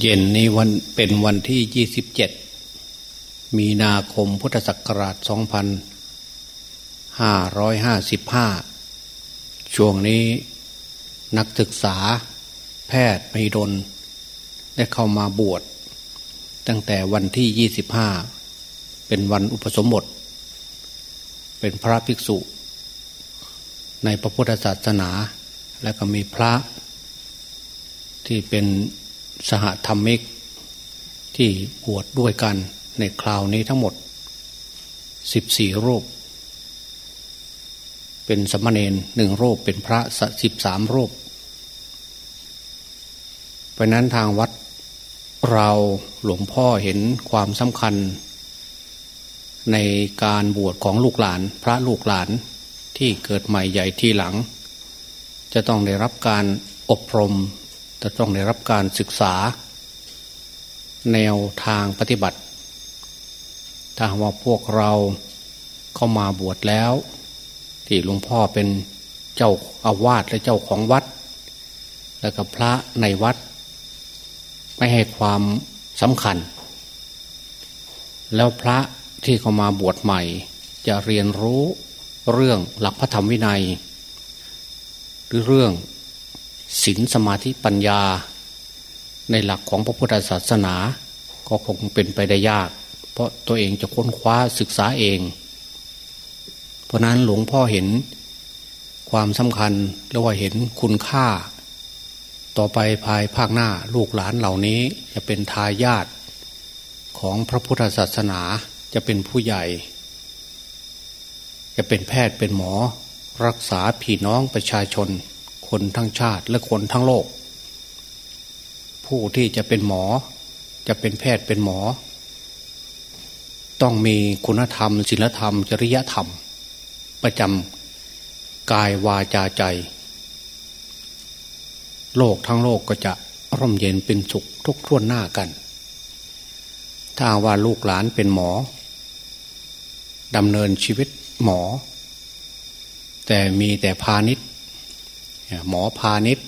เย็นนี้วันเป็นวันที่ 27 มีนาคมพุทธศักราช 2555 ช่วงนี้นักศึกษาแพทย์มหิดล ได้เข้ามาบวช ตั้งแต่วันที่ 25 เป็นวันอุปสมบท เป็นพระภิกษุ ในพระพุทธศาสนา และก็มีพระที่เป็น สหธรรมิก ที่บวชดด้วยกันในคราวนี้ทั้งหมดสิบสี่รูป เป็นสมณเณรหนึ่งรูปเป็นพระสิบสามรูป เพราะนั้นทางวัดเราหลวงพ่อเห็นความสำคัญ ในการบวชของลูกหลาน พระลูกหลานที่เกิดใหม่ใหญ่ที่หลัง จะต้องได้รับการอบรม จะต้องได้รับการศึกษา แนวทางปฏิบัติ ถ้าว่าพวกเราเข้ามาบวชแล้ว ที่หลวงพ่อเป็นเจ้าอาวาสและเจ้าของวัด แล้วก็พระในวัด ไม่ให้ความสำคัญ แล้วพระที่เข้ามาบวชใหม่ จะเรียนรู้เรื่องหลักพระธรรมวินัย หรือเรื่อง ศีลสมาธิปัญญา ในหลักของพระพุทธศาสนา ก็คงเป็นไปได้ยาก เพราะตัวเองจะค้นคว้าศึกษาเอง เพราะนั้นหลวงพ่อเห็นความสำคัญและว่าเห็นคุณค่า ต่อไปภายภาคหน้าลูกหลานเหล่านี้จะเป็นทายาทของพระพุทธศาสนาจะเป็นผู้ใหญ่ จะเป็นแพทย์เป็นหมอ รักษาพี่น้องประชาชน คนทั้งชาติและคนทั้งโลก ผู้ที่จะเป็นหมอ จะเป็นแพทย์เป็นหมอ ต้องมีคุณธรรมศีลธรรม จริยธรรม ประจำกายวาจาใจ โลกทั้งโลกก็จะร่มเย็นเป็นสุขทุกท่วนหน้ากัน ถ้าว่าลูกหลานเป็นหมอดำเนินชีวิตหมอ แต่มีแต่พาณิชย์ หมอพาณิชย์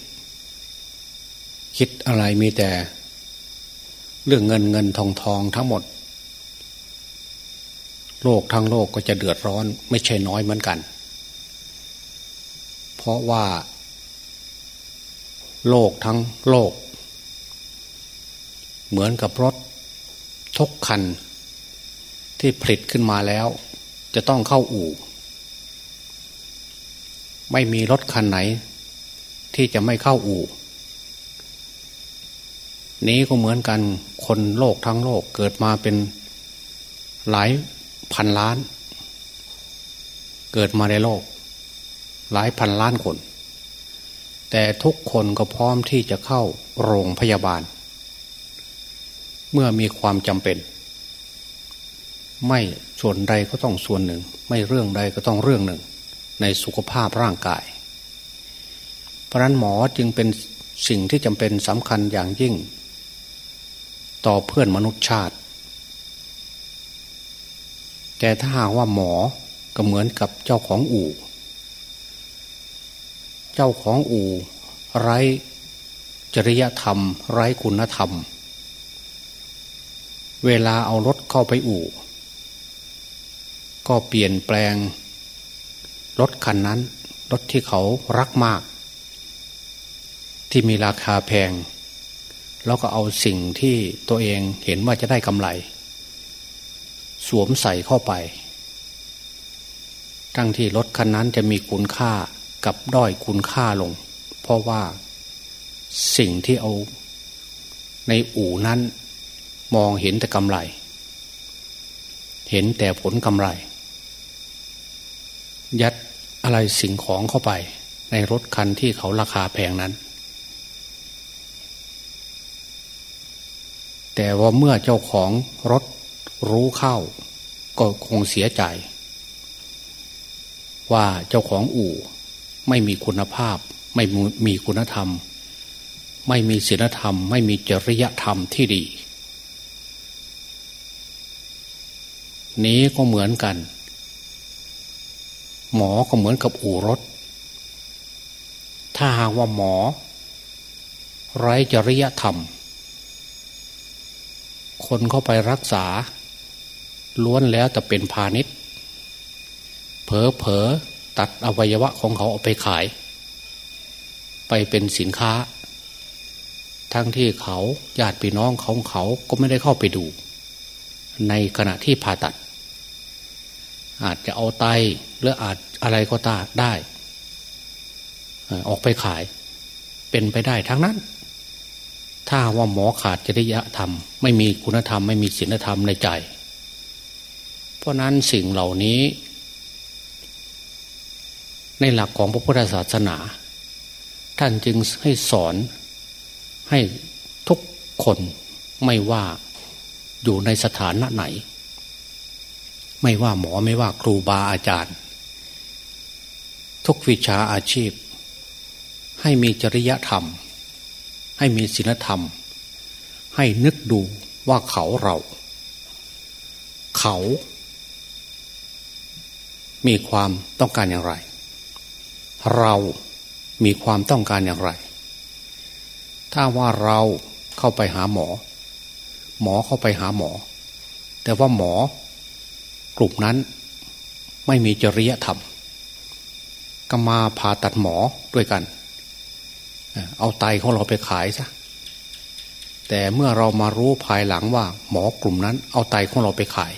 คิดอะไรมีแต่เรื่องเงินเงินทองทองทั้งหมด โลกทั้งโลกก็จะเดือดร้อน ไม่ใช่น้อยเหมือนกัน เพราะว่า โลกทั้งโลก เหมือนกับรถทุกคัน ที่ผลิตขึ้นมาแล้ว จะต้องเข้าอู่ ไม่มีรถคันไหน ที่จะไม่เข้าอู่ นี้ก็เหมือนกันคนโลกทั้งโลกเกิดมาเป็นหลายพันล้าน เกิดมาในโลก หลายพันล้านคน แต่ทุกคนก็พร้อมที่จะเข้าโรงพยาบาล เมื่อมีความจำเป็น ไม่ส่วนใดก็ต้องส่วนหนึ่ง ไม่เรื่องใดก็ต้องเรื่องหนึ่ง ในสุขภาพร่างกาย เพราะนั้นหมอจึงเป็นสิ่งที่จำเป็นสำคัญอย่างยิ่ง ต่อเพื่อนมนุษยชาติ แต่ถ้าหากว่าหมอก็เหมือนกับเจ้าของอู่ เจ้าของอู่ ไร้จริยธรรม ไร้คุณธรรม เวลาเอารถเข้าไปอู่ ก็เปลี่ยนแปลงรถคันนั้นรถที่เขารักมาก ที่มีราคาแพง แล้วก็เอาสิ่งที่ตัวเองเห็นว่าจะได้กำไร สวมใส่เข้าไป ทั้งที่รถคันนั้นจะมีคุณค่ากับด้อยคุณค่าลง เพราะว่าสิ่งที่เอาในอู่นั้นมองเห็นแต่กำไร เห็นแต่ผลกำไร ยัดอะไรสิ่งของเข้าไป ในรถคันที่เขาราคาแพงนั้น แต่ว่าเมื่อเจ้าของรถรู้เข้า ก็คงเสียใจ ว่าเจ้าของอู่ไม่มีคุณภาพ ไม่มีคุณธรรม ไม่มีศีลธรรม ไม่มีจริยธรรมที่ดี นี้ก็เหมือนกัน หมอก็เหมือนกับอู่รถ ถ้าหากว่าหมอ ไร้จริยธรรม คนเข้าไปรักษา ล้วนแล้วแต่เป็นพาณิชย์เผลอเผลอตัดอวัยวะของเขาเอาไปขาย ไปเป็นสินค้า ทั้งที่เขาญาติพี่น้องของเขาก็ไม่ได้เข้าไปดู ในขณะที่ผ่าตัด อาจจะเอาไตหรืออาจอะไรก็ตาได้ ออกไปขาย เป็นไปได้ทั้งนั้น ถ้าว่าหมอขาดจริยธรรม ไม่มีคุณธรรม ไม่มีศีลธรรมในใจ เพราะนั้นสิ่งเหล่านี้ ในหลักของพระพุทธศาสนา ท่านจึงให้สอนให้ทุกคนไม่ว่าอยู่ในสถานะไหน ไม่ว่าหมอไม่ว่าครูบาอาจารย์ ทุกวิชาอาชีพ ให้มีจริยธรรม ให้มีศีลธรรม ให้นึกดูว่าเขาเรา เขา มีความต้องการอย่างไร เรามีความต้องการอย่างไร ถ้าว่าเราเข้าไปหาหมอ หมอเข้าไปหาหมอ แต่ว่าหมอกลุ่มนั้นไม่มีจริยธรรมก็มาผ่าตัดหมอด้วยกัน เอาไตของเราไปขายซะแต่เมื่อเรามารู้ภายหลังว่า หมอกลุ่มนั้น เอาไตของเราไปขาย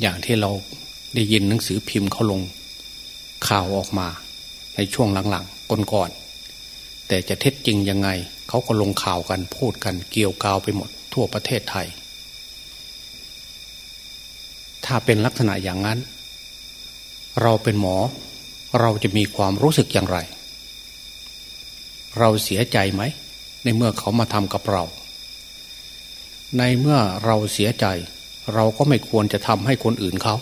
อย่างที่เราได้ยินหนังสือพิมพ์เขาลงข่าวออกมา ในช่วงหลังๆก่อนๆแต่จะเท็จจริงยังไง เขาก็ลงข่าวกันพูดกันเกี่ยวกาวไปหมด ทั่วประเทศไทย ถ้าเป็นลักษณะอย่างนั้น เราเป็นหมอ เราจะมีความรู้สึกอย่างไร เราเสียใจไหม ในเมื่อเขามาทำกับเรา ในเมื่อเราเสียใจ เราก็ไม่ควรจะทำให้คนอื่นเขา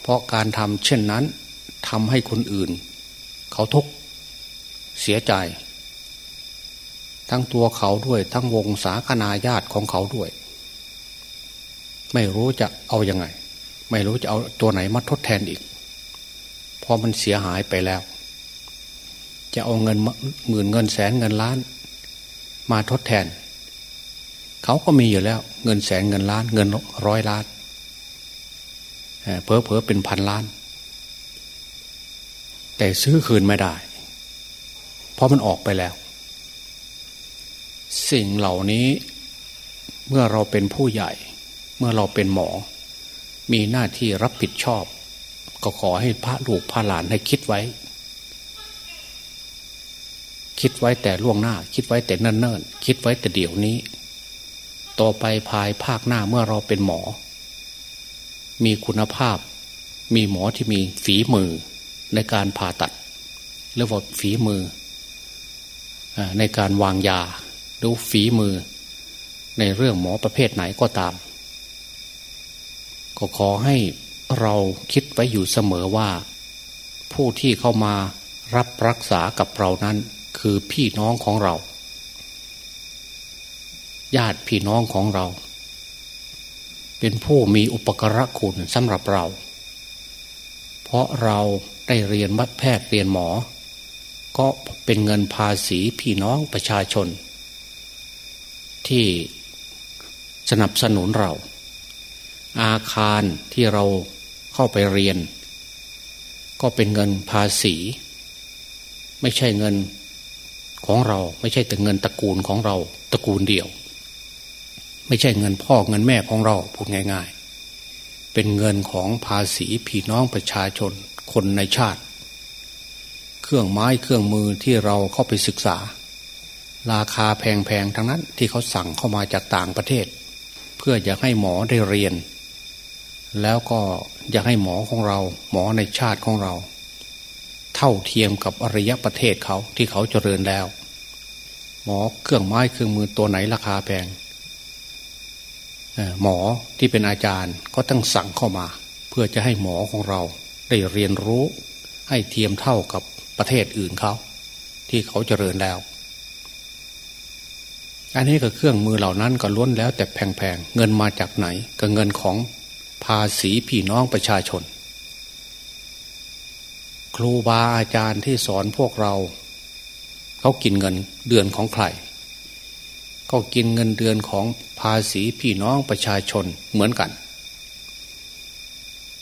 เพราะการทำเช่นนั้นทำให้คนอื่น เขาทุกข์เสียใจ ทั้งตัวเขาด้วยทั้งวงศาคณาญาติของเขาด้วย ไม่รู้จะเอาอยัางไง ไม่รู้จะเอาตัวไหนมาทดแทนอีกเพราะมันเสียหายไปแล้ว จะเอาเงินหมื่นเงินแสนเงินล้าน มาทดแทน เขาก็มีอยู่แล้ว เงินแสนเงินล้าน เงินร้อยล้านเพอเพอเป็นพันล้าน แต่ซื้อคืนไม่ได้ เพราะมันออกไปแล้ว สิ่งเหล่านี้เมื่อเราเป็นผู้ใหญ่ เมื่อเราเป็นหมอ มีหน้าที่รับผิดชอบ ก็ขอให้พระลูกพระหลานให้คิดไว้ คิดไว้แต่ล่วงหน้า คิดไว้แต่เนิ่นๆคิดไว้แต่เดี๋ยวนี้ ต่อไปภายภาคหน้าเมื่อเราเป็นหมอ มีคุณภาพ มีหมอที่มีฝีมือในการผ่าตัดหรือว่าฝีมือในการวางยาหรือฝีมือ ในเรื่องหมอประเภทไหนก็ตาม ก็ขอให้เราคิดไว้อยู่เสมอว่า ผู้ที่เข้ามารับรักษากับเรานั้น คือพี่น้องของเรา ญาติพี่น้องของเรา เป็นผู้มีอุปกรณ์คุณสำหรับเรา เพราะเราได้เรียนวัดแพทย์เรียนหมอ ก็เป็นเงินภาษีพี่น้องประชาชน ที่สนับสนุนเรา อาคารที่เราเข้าไปเรียน ก็เป็นเงินภาษี ไม่ใช่เงิน ของเรา ไม่ใช่แต่เงินตระกูลของเราตระกูลเดียว ไม่ใช่เงินพ่อเงินแม่ของเราพูดง่าย ๆ เป็นเงินของภาษีพี่น้องประชาชนคนในชาติ เครื่องไม้เครื่องมือที่เราเข้าไปศึกษา ราคาแพงๆทั้งนั้นที่เขาสั่งเข้ามาจากต่างประเทศ เพื่ออยากให้หมอได้เรียน แล้วก็อยากให้หมอของเรา หมอในชาติของเรา เท่าเทียมกับอริยประเทศเขาที่เขาเจริญแล้ว หมอเครื่องไม้เครื่องมือตัวไหนราคาแพงหมอที่เป็นอาจารย์ก็ต้องสั่งเข้ามา เพื่อจะให้หมอของเราได้เรียนรู้ให้เทียมเท่ากับประเทศอื่นเขาที่เขาเจริญแล้ว อันนี้ก็เครื่องมือเหล่านั้นก็ล้วนแล้วแต่แพงๆ เงินมาจากไหนก็เงินของภาษีพี่น้องประชาชน รูบาอาจารย์ที่สอนพวกเรา เขากินเงินเดือนของใคร ก็กินเงินเดือนของภาษีพี่น้องประชาชนเหมือนกัน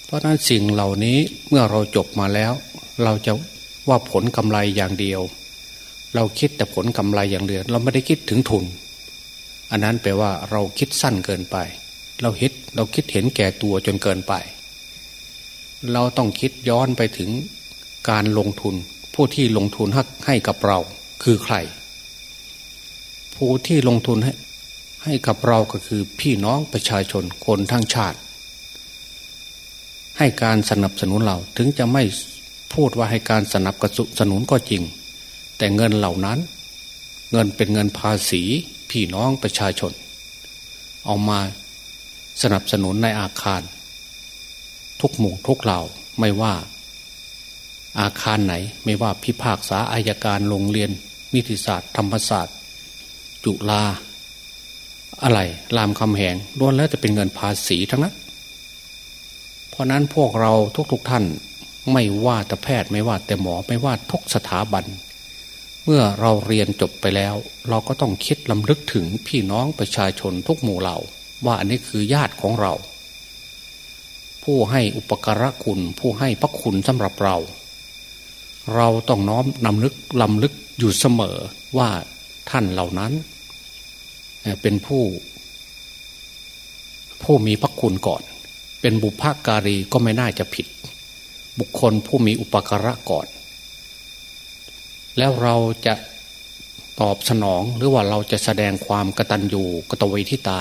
เพราะนั้นสิ่งเหล่านี้เมื่อเราจบมาแล้ว เราจะว่าผลกำไรอย่างเดียว เราคิดแต่ผลกำไรอย่างเดียวเราไม่ได้คิดถึงทุน อันนั้นแปลว่าเราคิดสั้นเกินไป เราคิดเราคิดเห็นแก่ตัวจนเกินไป เราต้องคิดย้อนไปถึง การลงทุน ผู้ที่ลงทุนให้กับเราคือใคร ผู้ที่ลงทุนให้ให้กับเราก็คือพี่น้องประชาชนคนทั้งชาติ ให้การสนับสนุนเราถึงจะไม่พูดว่าให้การสนับสนุนก็จริง แต่เงินเหล่านั้น เงินเป็นเงินภาษีพี่น้องประชาชน เอามาสนับสนุนในอาคาร ทุกหมู่ทุกเหล่าไม่ว่า อาคารไหน ไม่ว่าพิพากษาอายการโรงเรียน นิติศาสตร์ ธรรมศาสตร์ จุฬาอะไรรามคำแหงล้วนแล้วจะเป็นเงินภาษีทั้งนั้น เพราะนั้นพวกเราทุกๆทท่าน ไม่ว่าแต่แพทย์ไม่ว่าแต่หมอไม่ว่าทุกสถาบัน เมื่อเราเรียนจบไปแล้ว เราก็ต้องคิดลำลึกถึงพี่น้องประชาชนทุกหมู่เหล่า ว่าอันนี้คือญาติของเรา ผู้ให้อุปการะคุณ ผู้ให้พระคุณสำหรับเรา เราต้องน้อมนำลึกลำลึกอยู่เสมอว่าท่านเหล่านั้น เป็นผู้ ผู้มีพระคุณก่อน เป็นบุพการีก็ไม่น่าจะผิด บุคคลผู้มีอุปการะก่อน แล้วเราจะตอบสนองหรือว่าเราจะแสดงความกตัญญูกตเวทิตา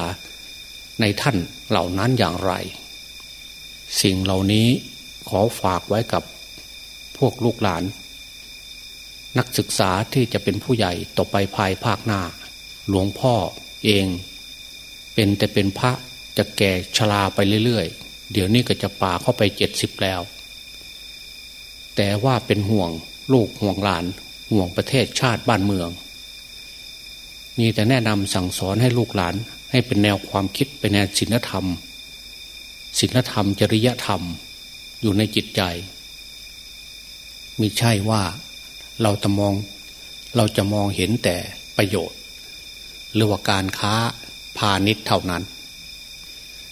ในท่านเหล่านั้นอย่างไร สิ่งเหล่านี้ขอฝากไว้กับ พวกลูกหลาน นักศึกษาที่จะเป็นผู้ใหญ่ต่อไปภายภาคหน้า หลวงพ่อเอง เป็นแต่เป็นพระจะแก่ชราไปเรื่อยๆ เดี๋ยวนี้ก็จะป่าเข้าไปเจ็ดสิบแล้ว แต่ว่าเป็นห่วงลูกห่วงหลาน ห่วงประเทศชาติบ้านเมือง มีแต่แนะนำสั่งสอนให้ลูกหลานให้เป็นแนวความคิดเป็นแนวศีลธรรมศีลธรรมจริยธรรมอยู่ในจิตใจ มิใช่ว่าเราจะมองเราจะมองเห็นแต่ประโยชน์ หรือว่าการค้าพาณิชย์เท่านั้น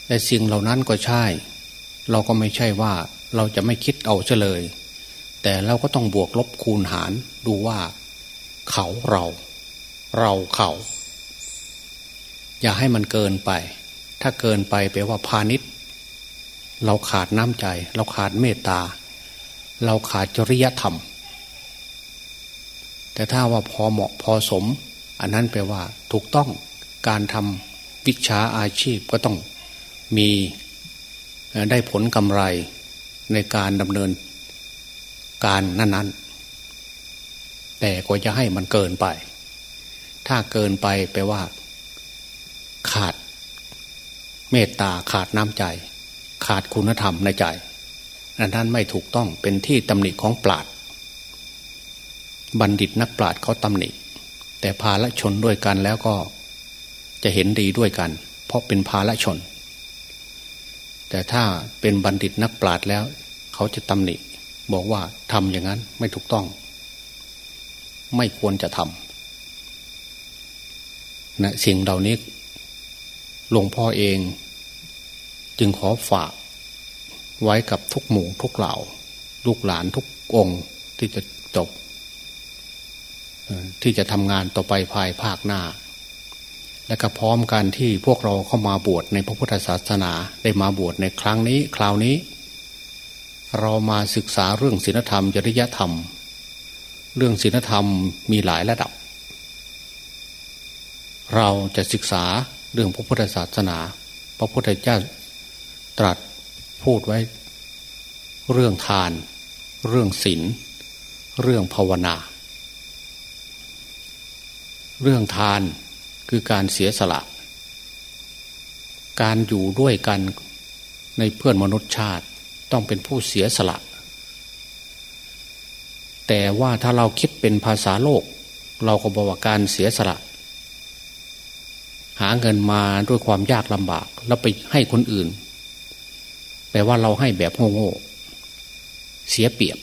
แต่สิ่งเหล่านั้นก็ใช่ เราก็ไม่ใช่ว่าเราจะไม่คิดเอาเฉลย แต่เราก็ต้องบวกลบคูณหารดูว่า เขาเรา เราเขา อย่าให้มันเกินไป ถ้าเกินไปแปลว่าพาณิชย์ เราขาดน้ำใจ เราขาดเมตตา เราขาดจริยธรรม แต่ถ้าว่าพอเหมาะพอสม อันนั้นแปลว่าถูกต้องการทำวิชาอาชีพก็ต้องมีได้ผลกำไรในการดำเนินการนั้น ๆ แต่ก็จะให้มันเกินไป ถ้าเกินไปแปลว่า ขาดเมตตาขาดน้ำใจ ขาดคุณธรรมในใจ อันนั้นไม่ถูกต้องเป็นที่ตำหนิของปราดบัณฑิตนักปราดเขาตำหนิ แต่ภาละชนด้วยกันแล้วก็จะเห็นดีด้วยกัน เพราะเป็นภาละชน แต่ถ้าเป็นบัณฑิตนักปราชญ์แล้ว เขาจะตำหนิ บอกว่าทำอย่างนั้นไม่ถูกต้อง ไม่ควรจะทำนะสิ่งเหล่านี้หลวงพ่อเอง จึงขอฝาก ไว้กับทุกหมู่ทุกเหล่า ลูกหลานทุกองค์ที่จะจบที่จะทำงานต่อไปภายภาคหน้า และก็พร้อมกันที่พวกเราเข้ามาบวชในพระพุทธศาสนาได้มาบวชในครั้งนี้คราวนี้ เรามาศึกษาเรื่องศีลธรรมจริยธรรม เรื่องศีลธรรมมีหลายระดับ เราจะศึกษาเรื่องพระพุทธศาสนา พระพุทธเจ้าตรัส พูดไว้ เรื่องทาน เรื่องศีลเรื่องภาวนา เรื่องทานคือการเสียสละ การอยู่ด้วยกันในเพื่อนมนุษยชาติต้องเป็นผู้เสียสละ แต่ว่าถ้าเราคิดเป็นภาษาโลก เราก็บอกว่าการเสียสละ หาเงินมาด้วยความยากลำบาก แล้วไปให้คนอื่น แปลว่าเราให้แบบโง่ๆเสียเปรียบ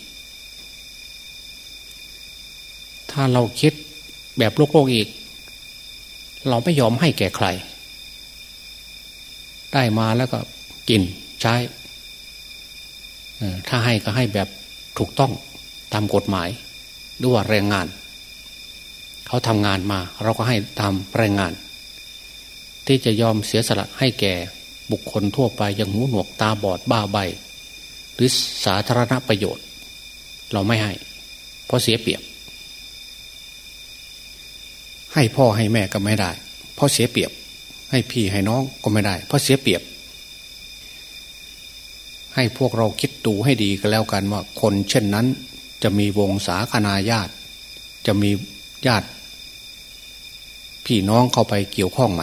ถ้าเราคิดแบบโลกโลกอีก เราไม่ยอมให้แก่ใคร ได้มาแล้วก็กินใช้ถ้าให้ก็ให้แบบถูกต้องตามกฎหมายด้วยแรงงาน เขาทำงานมา เราก็ให้ตามแรงงาน ที่จะยอมเสียสละให้แก่ บุคคลทั่วไปอย่างหูหนวกตาบอดบ้าใบ หรือสาธารณประโยชน์ เราไม่ให้ เพราะเสียเปรียบ ให้พ่อให้แม่ก็ไม่ได้ เพราะเสียเปรียบ ให้พี่ให้น้องก็ไม่ได้ เพราะเสียเปรียบ ให้พวกเราคิดดูให้ดีก็แล้วกันว่า คนเช่นนั้น จะมีวงศาคณาญาติ จะมีญาติ พี่น้องเข้าไปเกี่ยวข้องไหม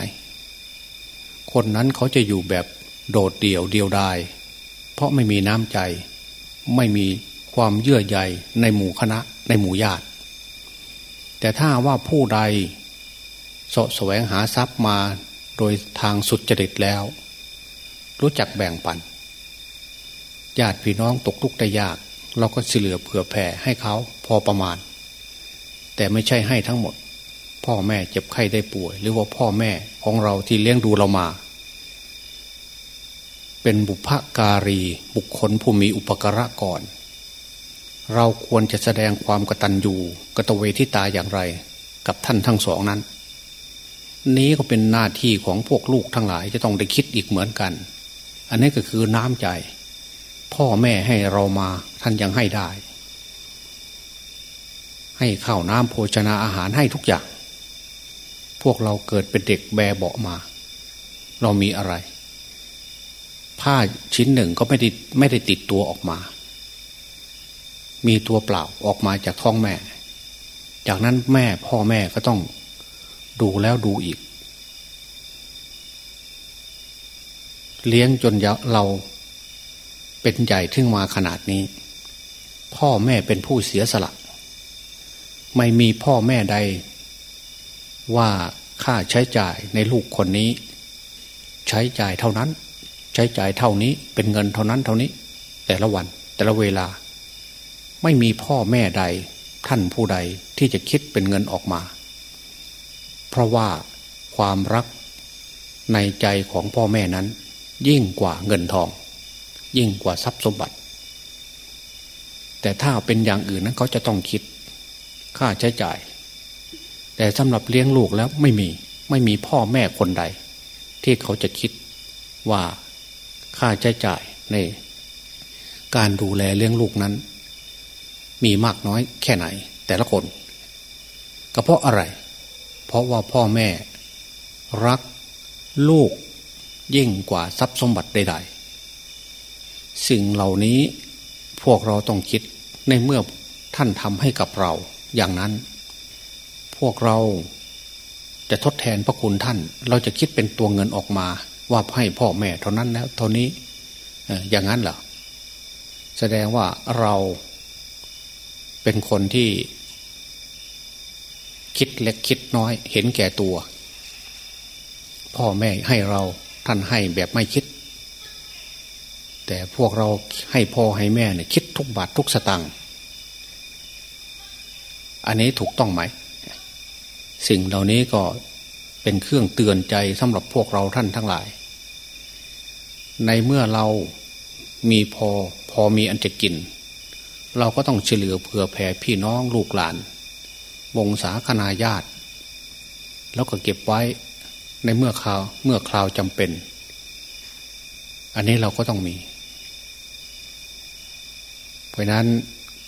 คนนั้นเขาจะอยู่แบบโดดเดี่ยวเดียวดาย เพราะไม่มีน้ำใจ ไม่มีความเยื่อใยในหมู่คณะในหมู่ญาติ แต่ถ้าว่าผู้ใดสะแสวงหาทรัพย์มาโดยทางสุดจริตแล้ว รู้จักแบ่งปันญาติพี่น้องตกทุกข์ได้ยาก เราก็เฉลือเผื่อแผ่ให้เขาพอประมาณ แต่ไม่ใช่ให้ทั้งหมด พ่อแม่เจ็บไข้ได้ป่วย หรือว่าพ่อแม่ของเราที่เลี้ยงดูเรามา เป็นบุพการีบุคคลผู้มีอุปการะก่อน เราควรจะแสดงความกตัญญูกตเวทิตาอย่างไร กับท่านทั้งสองนั้น นี้ก็เป็นหน้าที่ของพวกลูกทั้งหลายจะต้องได้คิดอีกเหมือนกัน อันนี้ก็คือน้ำใจ พ่อแม่ให้เรามาท่านยังให้ได้ให้ข้าวน้ำโภชนาอาหารให้ทุกอย่าง พวกเราเกิดเป็นเด็กแบเบามา เรามีอะไร ผ้าชิ้นหนึ่งก็ไม่ได้ไม่ได้ติดตัวออกมา มีตัวเปล่าออกมาจากท้องแม่ จากนั้นแม่พ่อแม่ก็ต้องดูแล้วดูอีก เลี้ยงจนเราเป็นใหญ่ถึงมาขนาดนี้ พ่อแม่เป็นผู้เสียสละ ไม่มีพ่อแม่ใด ว่าค่าใช้จ่ายในลูกคนนี้ ใช้จ่ายเท่านั้น ใช้จ่ายเท่านี้เป็นเงินเท่านั้นเท่านี้ แต่ละวันแต่ละเวลา ไม่มีพ่อแม่ใดท่านผู้ใดที่จะคิดเป็นเงินออกมา เพราะว่าความรักในใจของพ่อแม่นั้น ยิ่งกว่าเงินทอง ยิ่งกว่าทรัพย์สมบัติ แต่ถ้าเป็นอย่างอื่นนั้นเขาจะต้องคิด ค่าใช้จ่าย แต่สำหรับเลี้ยงลูกแล้วไม่มีไม่มีพ่อแม่คนใด ที่เขาจะคิดว่าค่าใช้จ่ายในการดูแลเลี้ยงลูกนั้น มีมากน้อยแค่ไหน แต่ละคนก็เพราะอะไร เพราะว่าพ่อแม่รักลูกยิ่งกว่าทรัพย์สมบัติใดๆสิ่งเหล่านี้พวกเราต้องคิดในเมื่อท่านทำให้กับเราอย่างนั้น พวกเราจะทดแทนพระคุณท่าน เราจะคิดเป็นตัวเงินออกมา ว่าให้พ่อแม่เท่านั้นแล้วเท่านี้อย่างนั้นเหรอแสดงว่าเราเป็นคนที่คิดเล็กคิดน้อย เห็นแก่ตัว พ่อแม่ให้เราท่านให้แบบไม่คิด แต่พวกเราให้พ่อให้แม่เนี่ยคิดทุกบาททุกสตังค์อันนี้ถูกต้องไหม สิ่งเหล่านี้ก็เป็นเครื่องเตือนใจสำหรับพวกเราท่านทั้งหลาย ในเมื่อเรามีพอพอมีอันจะกิน เราก็ต้องเฉลือเผื่อแผ่พี่น้องลูกหลาน วงศาคณาญาติ แล้วก็เก็บไว้ในเมื่อคราวเมื่อคราวจำเป็น อันนี้เราก็ต้องมี เพราะนั้น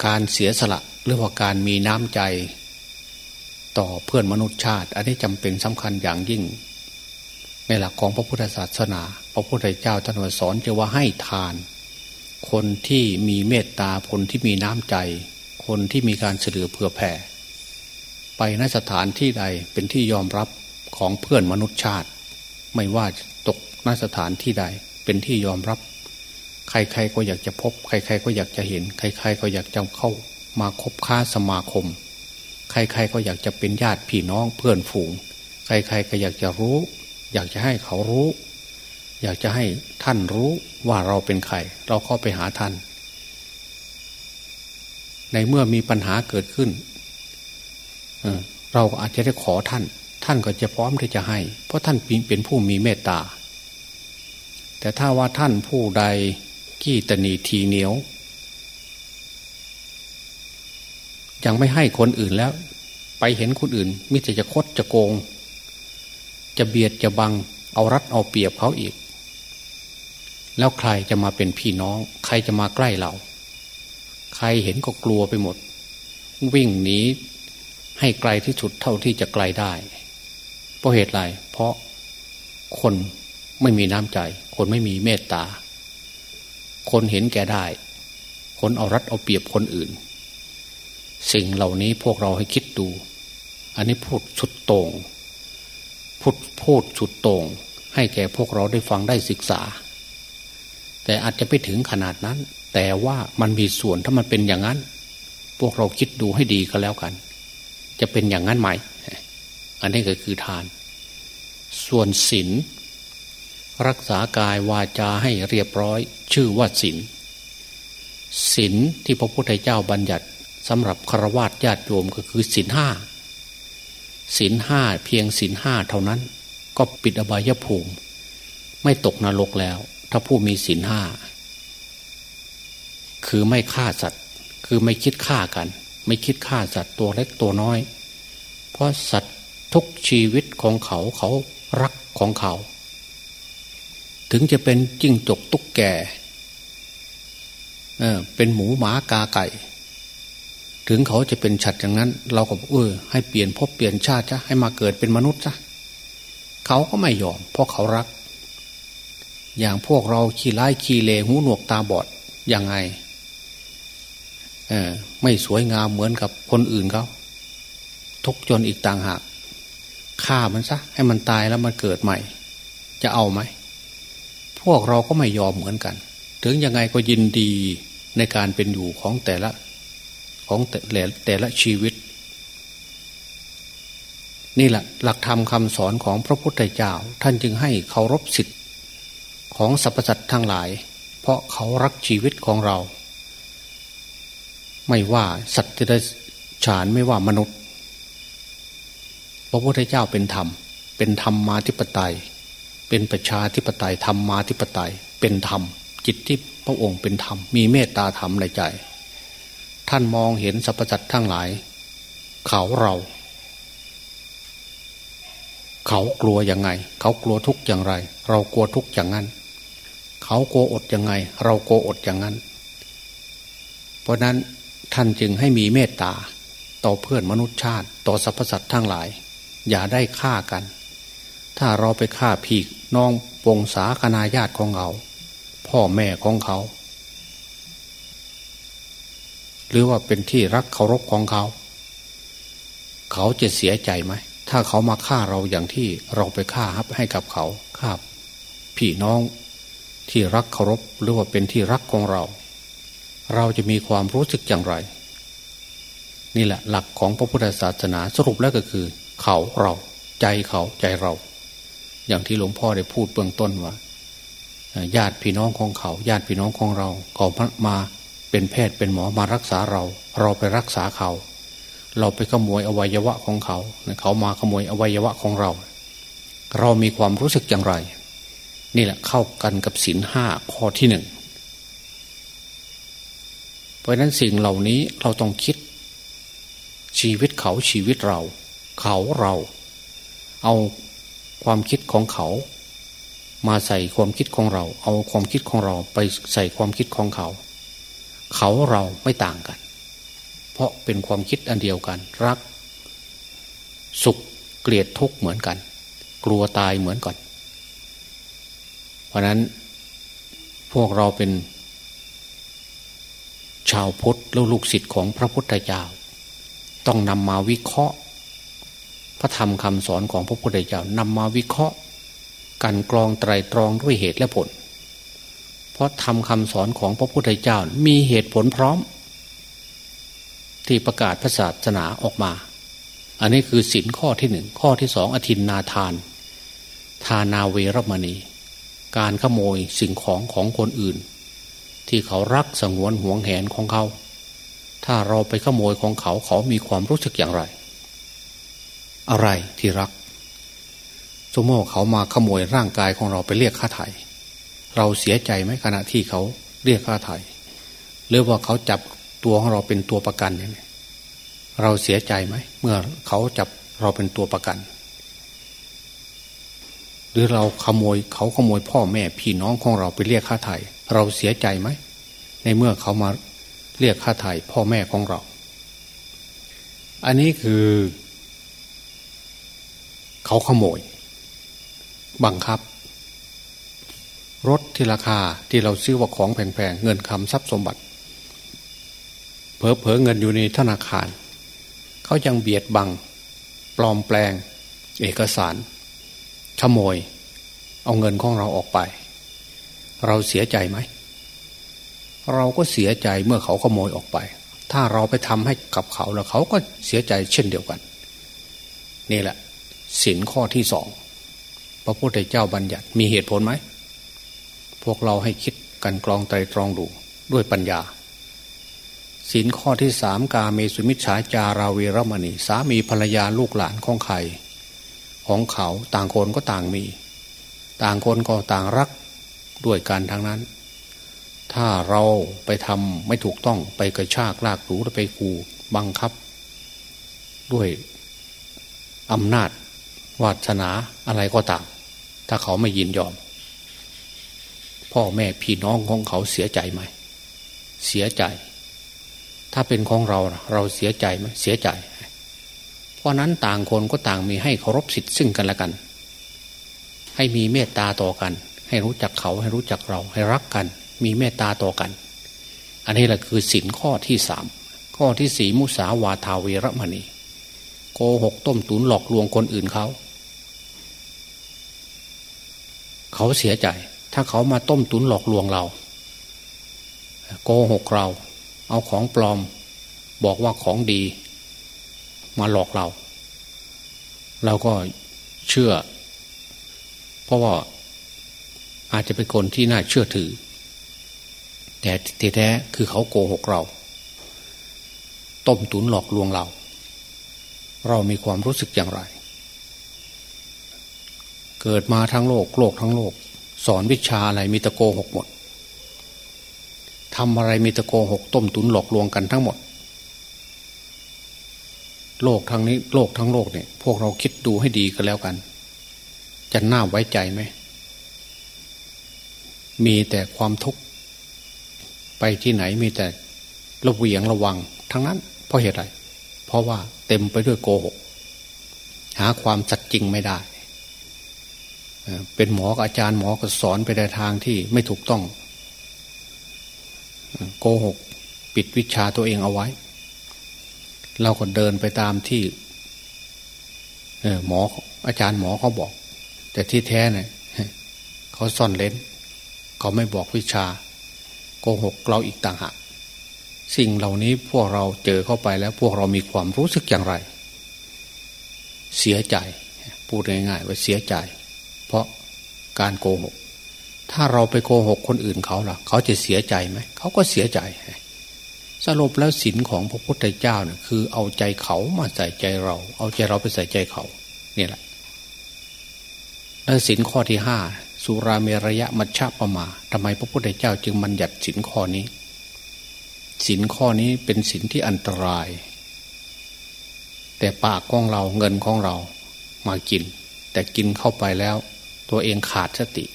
การเสียสละหรือว่าการมีน้ำใจ ต่อเพื่อนมนุษยชาติ อันนี้จำเป็นสำคัญอย่างยิ่ง ในหลักของพระพุทธศาสนา พระพุทธเจ้าท่านสอนจะว่าให้ทาน คนที่มีเมตตาคนที่มีน้ำใจ คนที่มีการเสลือเผื่อแผ่ ไปนสถานที่ใดเป็นที่ยอมรับของเพื่อนมนุษยชาติ ไม่ว่าตกนสถานที่ใดเป็นที่ยอมรับ ใครๆก็อยากจะพบ ใคร ๆ ก็อยากจะเห็น ใคร ๆ ก็อยากจะเข้ามาคบค้าสมาคม ใคร ๆ ก็อยากจะเป็นญาติพี่น้องเพื่อนฝูง ใคร ๆ ก็อยากจะรู้ อยากจะให้เขารู้ อยากจะให้ท่านรู้ว่าเราเป็นใคร เราเข้าไปหาท่าน ในเมื่อมีปัญหาเกิดขึ้นเราอาจจะได้ขอท่าน ท่านก็จะพร้อมที่จะให้ เพราะท่านเป็นผู้มีเมตตา แต่ถ้าว่าท่านผู้ใด กี้ตนีทีเหนียว ยังไม่ให้คนอื่นแล้ว ไปเห็นคนอื่น มิจะจะคดจะโกง จะเบียดจะบัง เอารัดเอาเปรียบเขาอีก แล้วใครจะมาเป็นพี่น้อง ใครจะมาใกล้เรา ใครเห็นก็กลัวไปหมด วิ่งหนีให้ไกลที่สุดเท่าที่จะไกลได้ เพราะเหตุไรเพราะคนไม่มีน้ำใจ คนไม่มีเมตตา คนเห็นแก่ได้ คนเอารัดเอาเปรียบคนอื่น สิ่งเหล่านี้พวกเราให้คิดดู อันนี้พูดสุดต่งพูดพูดสุดต่งให้แก่พวกเราได้ฟังได้ศึกษา แต่อาจจะไปถึงขนาดนั้น แต่ว่ามันมีส่วนถ้ามันเป็นอย่างนั้น พวกเราคิดดูให้ดีก็แล้วกัน จะเป็นอย่างนั้นไหม อันนี้ก็คือทาน ส่วนศีลรักษากายวาจาให้เรียบร้อย ชื่อว่าศีลศีลที่พระพุทธเจ้าบัญญัติ สำหรับฆราวาสญาติโยมก็คือศีลห้าศีลห้าเพียงศีลห้าเท่านั้น ก็ปิดอบายภูมิ ไม่ตกนรกแล้ว ถ้าผู้มีศีลห้าคือไม่ฆ่าสัตว์ คือไม่คิดฆ่ากัน ไม่คิดฆ่าสัตว์ตัวเล็กตัวน้อย เพราะสัตว์ทุกชีวิตของเขาเขารักของเขา ถึงจะเป็นจิ้งจกตุ๊กแกเออเป็นหมูหมากาไก่ ถึงเขาจะเป็นฉัดอย่างนั้น เราก็เออให้เปลี่ยนพบเปลี่ยนชาติจ้ะให้มาเกิดเป็นมนุษย์จ้ะเขาก็ไม่ยอม เพราะเขารัก อย่างพวกเราขี้ไล่ขี้เลหูหนวกตาบอดยังไงไม่สวยงามเหมือนกับคนอื่นเขาทุกจนอีกต่างหากฆ่ามันซะให้มันตายแล้วมันเกิดใหม่ จะเอาไหม พวกเราก็ไม่ยอมเหมือนกัน ถึงยังไงก็ยินดีในการเป็นอยู่ของแต่ละ ของแต่ละแต่ละชีวิต นี่แหละหลักธรรมคำสอนของพระพุทธเจ้า ท่านจึงให้เคารพสิทธิ์ของสรรพสัตว์ทั้งหลาย เพราะเขารักชีวิตของเรา ไม่ว่าสัตว์ได้ฉานไม่ว่ามนุษย์ พระพุทธเจ้าเป็นธรรม เป็นธรรมมาธิปไตย เป็นประชาธิปไตยธรรมมาธิปไตย เป็นธรรม จิตที่พระองค์เป็นธรรม มีเมตตาธรรมในใจ ท่านมองเห็นสรรพสัตว์ทั้งหลาย เขาเรา เขากลัวยังไง เขากลัวทุกอย่างไร เรากลัวทุกอย่างนั้น เขาโกอดยังไง เรากโกอดอย่างนั้น เพราะนั้นท่านจึงให้มีเมตตา ต่อเพื่อนมนุษย์ชาติ ต่อสรรพสัตว์ทั้งหลาย อย่าได้ฆ่ากัน ถ้าเราไปฆ่าผีน้องปงสาคณาญาติของเขา พ่อแม่ของเขา หรือว่าเป็นที่รักเคารพของเขา เขาจะเสียใจไหม ถ้าเขามาฆ่าเราอย่างที่เราไปฆ่าฮับให้กับเขาฆ่าพี่น้องที่รักเคารพหรือว่าเป็นที่รักของเรา เราจะมีความรู้สึกอย่างไร นี่แหละหลักของพระพุทธศาสนาสรุปแล้วก็คือ เขาเราใจเขาใจเรา อย่างที่หลวงพ่อได้พูดเบื้องต้นว่าญาติพี่น้องของเขา ญาติพี่น้องของเราเขามา เป็นแพทย์เป็นหมอมารักษาเรา เราไปรักษาเขา เราไปขโมยอวัยวะของเขาเขามาขโมยอวัยวะของเรา เรามีความรู้สึกอย่างไร นี่แหละเข้ากันกับศีลห้าข้อที่หนึ่งเพราะนั้นสิ่งเหล่านี้เราต้องคิด ชีวิตเขาชีวิตเรา เขาเรา เอาความคิดของเขา มาใส่ความคิดของเรา เอาความคิดของเราไปใส่ความคิดของเขา เขาเราไม่ต่างกัน เพราะเป็นความคิดอันเดียวกัน รัก สุขเกลียดทุกข์เหมือนกัน กลัวตายเหมือนกัน เพราะนั้นพวกเราเป็น ชาวพุทธแล้วลูกศิษย์ของพระพุทธเจ้า ต้องนำมาวิเคราะห์ พระธรรมคำสอนของพระพุทธเจ้านำมาวิเคราะห์ กันกรองไตรตรองด้วยเหตุและผล ราะทำคำสอนของพระพุทธเจ้ามีเหตุผลพร้อม ที่ประกาศพระศาสนาออกมา อันนี้คือสินข้อที่หนึ่งข้อที่สองอธินนาทาน ทานาเวรมณี การขโมยสิ่งของของคนอื่น ที่เขารักสงวนห่วงแหนของเขา ถ้าเราไปขโมยของเขาเขามีความรู้สึกอย่างไร อะไรที่รักสมมติเขามาขโมยร่างกายของเราไปเรียกค่าไถ่ เราเสียใจไหมขณะที่เขาเรียกค่าไถ่หรือว่าเขาจับตัวของเราเป็นตัวประกันเนี่ยเราเสียใจไหมเมื่อเขาจับเราเป็นตัวประกัน หรือเราขโมยเขาขโมยพ่อแม่พี่น้องของเราไปเรียกค่าไถ่เราเสียใจไหมในเมื่อเขามาเรียกค่าไถ่พ่อแม่ของเรา อันนี้คือ เขาขโมย บังคับ รถที่ราคาที่เราซื้อว่าของแพงๆเงินคำทรัพย์สมบัติเพอเพอเงินอยู่ในธนาคาร เขายังเบียดบัง ปลอมแปลง เอกสารขโมย เอาเงินของเราออกไป เราเสียใจไหม เราก็เสียใจเมื่อเขาขโมยออกไป ถ้าเราไปทำให้กับเขาแล้วเขาก็เสียใจเช่นเดียวกัน นี่แหละสินข้อที่สองพระพุทธเจ้าบัญญัติมีเหตุผลไหม พวกเราให้คิดกันกรองไตรตรองดูด้วยปัญญาสินข้อที่สามกาเมสุมิชฌาจาราเวรมณี สามีภรรยาลูกหลานของใครของเขาต่างคนก็ต่างมี ต่างคนก็ต่างรักด้วยกันทั้งนั้น ถ้าเราไปทำไม่ถูกต้องไปกระชากลากถูไปกูบังคับ ด้วยอำนาจวาสนาอะไรก็ตาม ถ้าเขาไม่ยินยอม พ่อแม่พี่น้องของเขาเสียใจไหม เสียใจ ถ้าเป็นของเราเราเสียใจไหมเสียใจ เพราะนั้นต่างคนก็ต่างมีให้เคารพสิทธิ์ซึ่งกันและกัน ให้มีเมตตาต่อกัน ให้รู้จักเขาให้รู้จักเราให้รักกัน มีเมตตาต่อกัน อันนี้แหละคือสินข้อที่สามข้อที่สี่มุสาวาทาเวรมณี โกหกต้มตุนหลอกลวงคนอื่นเขา เขาเสียใจ ถ้าเขามาต้มตุนหลอกลวงเรา โกหกเรา เอาของปลอม บอกว่าของดี มาหลอกเรา เราก็เชื่อ เพราะว่าอาจจะเป็นคนที่น่าเชื่อถือ แต่แท้คือเขาโกหกเรา ต้มตุนหลอกลวงเรา เรามีความรู้สึกอย่างไร เกิดมาทั้งโลก โลกทั้งโลก สอนวิชาอะไรมีตะโกหกหมดทำอะไรมีตะโกหกต้มตุนหลอกลวงกันทั้งหมด โลกทั้งนี้โลกทั้งโลกเนี่ย พวกเราคิดดูให้ดีกันแล้วกัน จะน่าไว้ใจไหม มีแต่ความทุกข์ไปที่ไหนมีแต่ระเวียงระวังทั้งนั้น เพราะเหตุไร เพราะว่าเต็มไปด้วยโกหก หาความสัจจริงไม่ได้ เป็นหมออาจารย์หมอก็สอนไปในทางที่ไม่ถูกต้อง โกหกปิดวิชาตัวเองเอาไว้ เราก็เดินไปตามที่หมออาจารย์หมอเขาบอก แต่ที่แท้เนี่ยเขาซ่อนเล้นเขาไม่บอกวิชา โกหกเราอีกต่างหากสิ่งเหล่านี้พวกเราเจอเข้าไปแล้วพวกเรามีความรู้สึกอย่างไร เสียใจ พูดง่ายๆว่าเสียใจ เพราะการโกหก ถ้าเราไปโกหกคนอื่นเขาล่ะ เขาจะเสียใจไหม เขาก็เสียใจ สรุปแล้วศีลของพระพุทธเจ้าเนี่ยคือเอาใจเขามาใส่ใจเรา เอาใจเราไปใส่ใจเขา เนี่ยแหละแล้วศีลข้อที่ห้าสุราเมรยะมัชฌะปะมาทำไมพระพุทธเจ้าจึงบัญญัติศีลข้อนี้ศีลข้อนี้เป็นศีลที่อันตราย แต่ปากของเราเงินของเรามากิน แต่กินเข้าไปแล้ว ตัวเองขาดสติ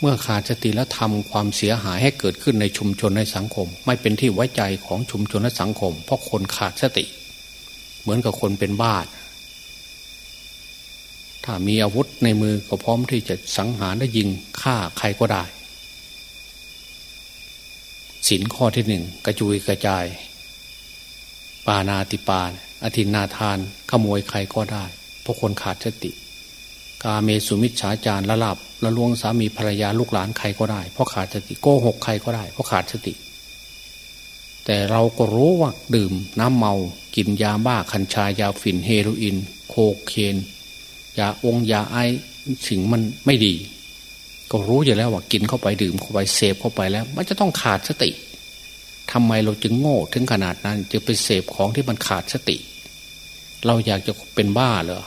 เมื่อขาดสติแล้วทำความเสียหายให้เกิดขึ้นในชุมชนในสังคม ไม่เป็นที่ไว้ใจของชุมชนและสังคม เพราะคนขาดสติ เหมือนกับคนเป็นบ้าถ้ามีอาวุธในมือก็พร้อมที่จะสังหารและยิงฆ่าใครก็ได้สินข้อที่หนึ่งกระจุยกระจาย ปานาติปาอธินาทานขโมยใครก็ได้ เพราะคนขาดสติ กาเมสุมิชฌาจารละลาบละลวงสามีภรรยาลูกหลานใครก็ได้ เพราะขาดสติโกหกใครก็ได้ เพราะขาดสติ แต่เราก็รู้ว่าดื่มน้ำเมา กินยาบ้าคัญชายาฝิ่นเฮโรอีน โคเคนยาองยาไอสิ่งมันไม่ดี ก็รู้อยู่แล้วว่ากินเข้าไปดื่มเข้าไปเสพเข้าไปแล้ว มันจะต้องขาดสติทำไมเราจึงโง่ถึงขนาดนั้นจึงไปเสพของที่มันขาดสติ เราอยากจะเป็นบ้าเหรอ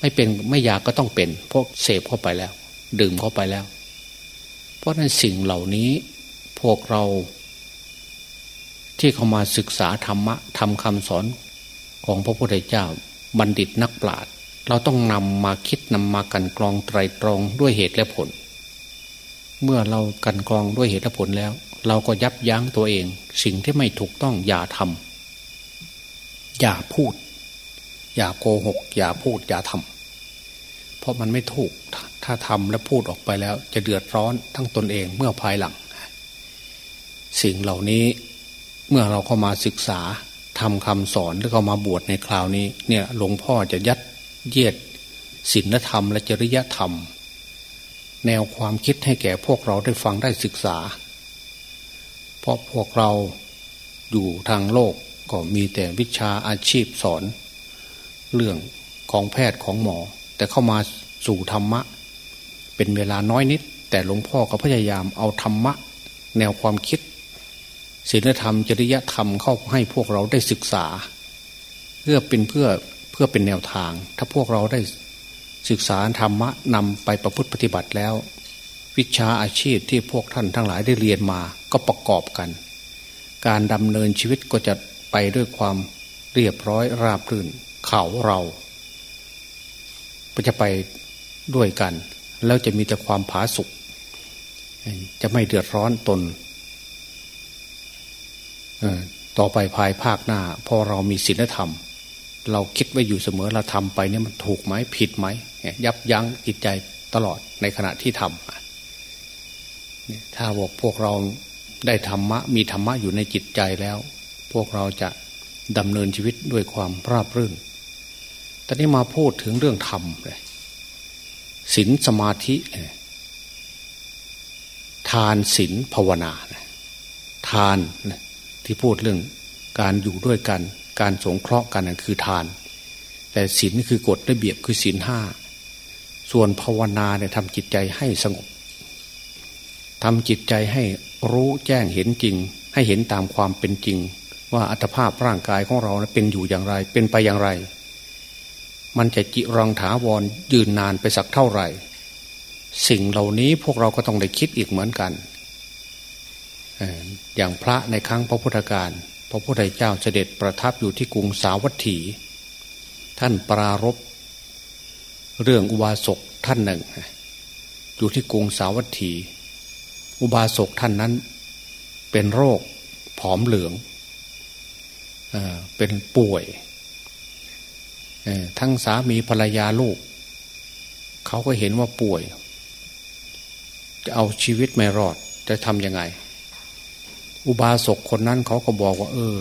ไม่เป็นไม่อยากก็ต้องเป็น เพราะเสพเข้าไปแล้ว ดื่มเข้าไปแล้ว เพราะนั้นสิ่งเหล่านี้พวกเรา ที่เข้ามาศึกษาธรรมะทำคำสอนของพระพุทธเจ้า บัณฑิตนักปราชญ์เราต้องนำมาคิดนำมากันกรองไตรตรองด้วยเหตุและผล เมื่อเรากันกรองด้วยเหตุและผลแล้ว เราก็ยับยั้งตัวเอง สิ่งที่ไม่ถูกต้องอย่าทำอย่าพูด อย่าโกหก อย่าพูดอย่าทำเพราะมันไม่ถูกถ้าทำและพูดออกไปแล้ว จะเดือดร้อนทั้งตนเองเมื่อภายหลัง สิ่งเหล่านี้เมื่อเราเข้ามาศึกษาทำคำสอนแล้วก็มาบวชในคราวนี้ เนี่ยหลวงพ่อจะยัดเยียดศีลธรรม และจริยธรรม แนวความคิดให้แก่พวกเราได้ฟังได้ศึกษา เพราะพวกเราอยู่ทางโลกก็มีแต่วิชาอาชีพสอน เรื่องของแพทย์ของหมอ แต่เข้ามาสู่ธรรมะ เป็นเวลาน้อยนิด แต่หลวงพ่อก็พยายามเอาธรรมะ แนวความคิดศีลธรรมจริยธรรมเข้าให้พวกเราได้ศึกษา เพื่อเป็นเพื่อเพื่อเป็นแนวทาง ถ้าพวกเราได้ศึกษาธรรมะนำไปประพฤติปฏิบัติแล้ว วิชาอาชีพที่พวกท่านทั้งหลายได้เรียนมาก็ประกอบกัน การดำเนินชีวิตก็จะไปด้วยความเรียบร้อยราบรื่น เขาเราจะไปด้วยกัน แล้วจะมีแต่ความผาสุกจะไม่เดือดร้อนตนต่อไปภายภาคหน้า พอเรามีศีลธรรม เราคิดไว้อยู่เสมอเราทำไปเนี่ยมันถูกไหมผิดไหมยับยั้งจิตใจตลอดในขณะที่ทำถ้าบอกพวกเราได้ธรรมะ มีธรรมะอยู่ในจิตใจแล้ว พวกเราจะดำเนินชีวิตด้วยความราบรื่น ตอนนี้มาพูดถึงเรื่องธรรมเลยศีลสมาธิ ทานศีลภาวนาทานที่พูดเรื่องการอยู่ด้วยกัน การสงเคราะห์กันนั่นคือทาน แต่ศีลคือกฎระเบียบคือศีลห้าส่วนภาวนาเนี่ยทำจิตใจให้สงบทำจิตใจให้รู้แจ้งเห็นจริง ให้เห็นตามความเป็นจริง ว่าอัตภาพร่างกายของเราเป็นอยู่อย่างไร เป็นไปอย่างไร มันจะจิรังถาวรยืนนานไปสักเท่าไหร่ สิ่งเหล่านี้พวกเราก็ต้องได้คิดอีกเหมือนกัน อย่างพระในครั้งพระพุทธการ พระพุทธเจ้าเสด็จประทับอยู่ที่กรุงสาวัตถี ท่านปรารบเรื่องอุบาสกท่านหนึ่ง อยู่ที่กรุงสาวัตถี อุบาสกท่านนั้น เป็นโรคผอมเหลืองเเป็นป่วย ทั้งสามีภรรยาลูก เขาก็เห็นว่าป่วย จะเอาชีวิตไม่รอดจะทำยังไง อุบาสกคนนั้นเขาก็บอกว่า เออ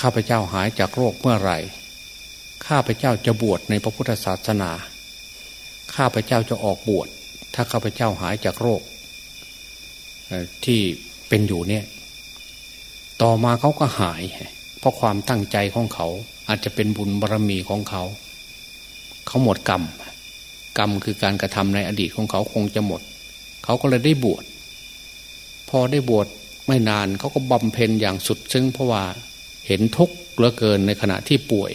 ข้าพเจ้าหายจากโรคเมื่อไหร่ ข้าพเจ้าจะบวชในพระพุทธศาสนา ข้าพเจ้าจะออกบวช ถ้าข้าพเจ้าหายจากโรคที่เป็นอยู่เนี่ย ต่อมาเขาก็หาย เพราะความตั้งใจของเขา อาจจะเป็นบุญบารรมีของเขา เขาหมดกรรม กรรมคือการกระทำในอดีตของเขาคงจะหมด เขาก็เลยได้บวชพอได้บวชไม่นานเขาก็บำเพ็ญอย่างสุด ซึ่งเพราะว่าเห็นทุกข์เหลือเกินในขณะที่ป่วย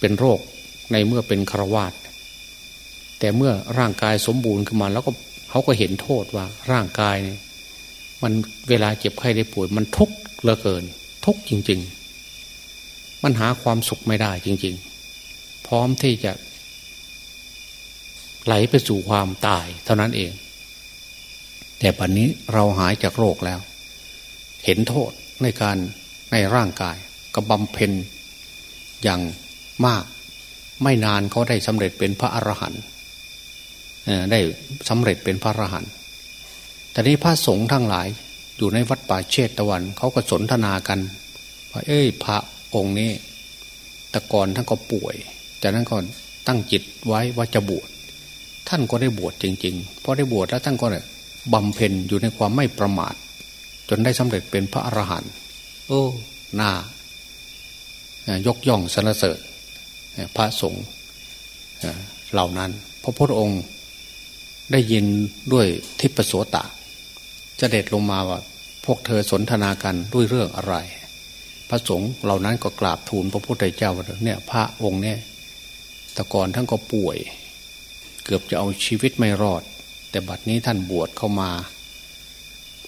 เป็นโรคในเมื่อเป็นครวาตแต่เมื่อร่างกายสมบูรณ์ขึ้นมา แล้วก็เขาก็เห็นโทษว่าร่างกายเนี่ยมันเวลาเจ็บไข้ได้ป่วย มันทุกข์เหลือเกิน ทุกข์จริง ๆ มันหาความสุขไม่ได้จริง ๆ พร้อมที่จะ ไหลไปสู่ความตาย เท่านั้นเอง แต่ปัจนี้เราหายจากโรคแล้ว เห็นโทษในการในร่างกายกระบำเพ็ญอย่างมาก ไม่นานเขาได้สำเร็จเป็นพระอรหันต์ได้สำเร็จเป็นพระอรหันต์แต่นี้พระสงฆ์ทั้งหลายอยู่ในวัดป่าเชตตะวันเขาก็สนทนากันว่าเอ้ยพระ องค์นี้ แต่ก่อนท่านก็ป่วย จากนั้นก็ตั้งจิตไว้ว่าจะบวช ท่านก็ได้บวชจริงๆพอได้บวชแล้วท่านก็เนี่ยบำเพ็ญอยู่ในความไม่ประมาท จนได้สำเร็จเป็นพระอรหันต์โอ้หน้ายกย่องสรรเสริญพระสงฆ์เหล่านั้นพระพุทธองค์ได้ยินด้วยทิพโสตะจะเด็ดลงมาว่า พวกเธอสนทนากันด้วยเรื่องอะไร ระสงฆ์เหล่านั้นก็กราบทูลพระพุทธเจ้าว่าเนี่ยพระองค์เนี่ยแต่ก่อนท่านก็ป่วย เกือบจะเอาชีวิตไม่รอด แต่บัดนี้ท่านบวชเข้ามา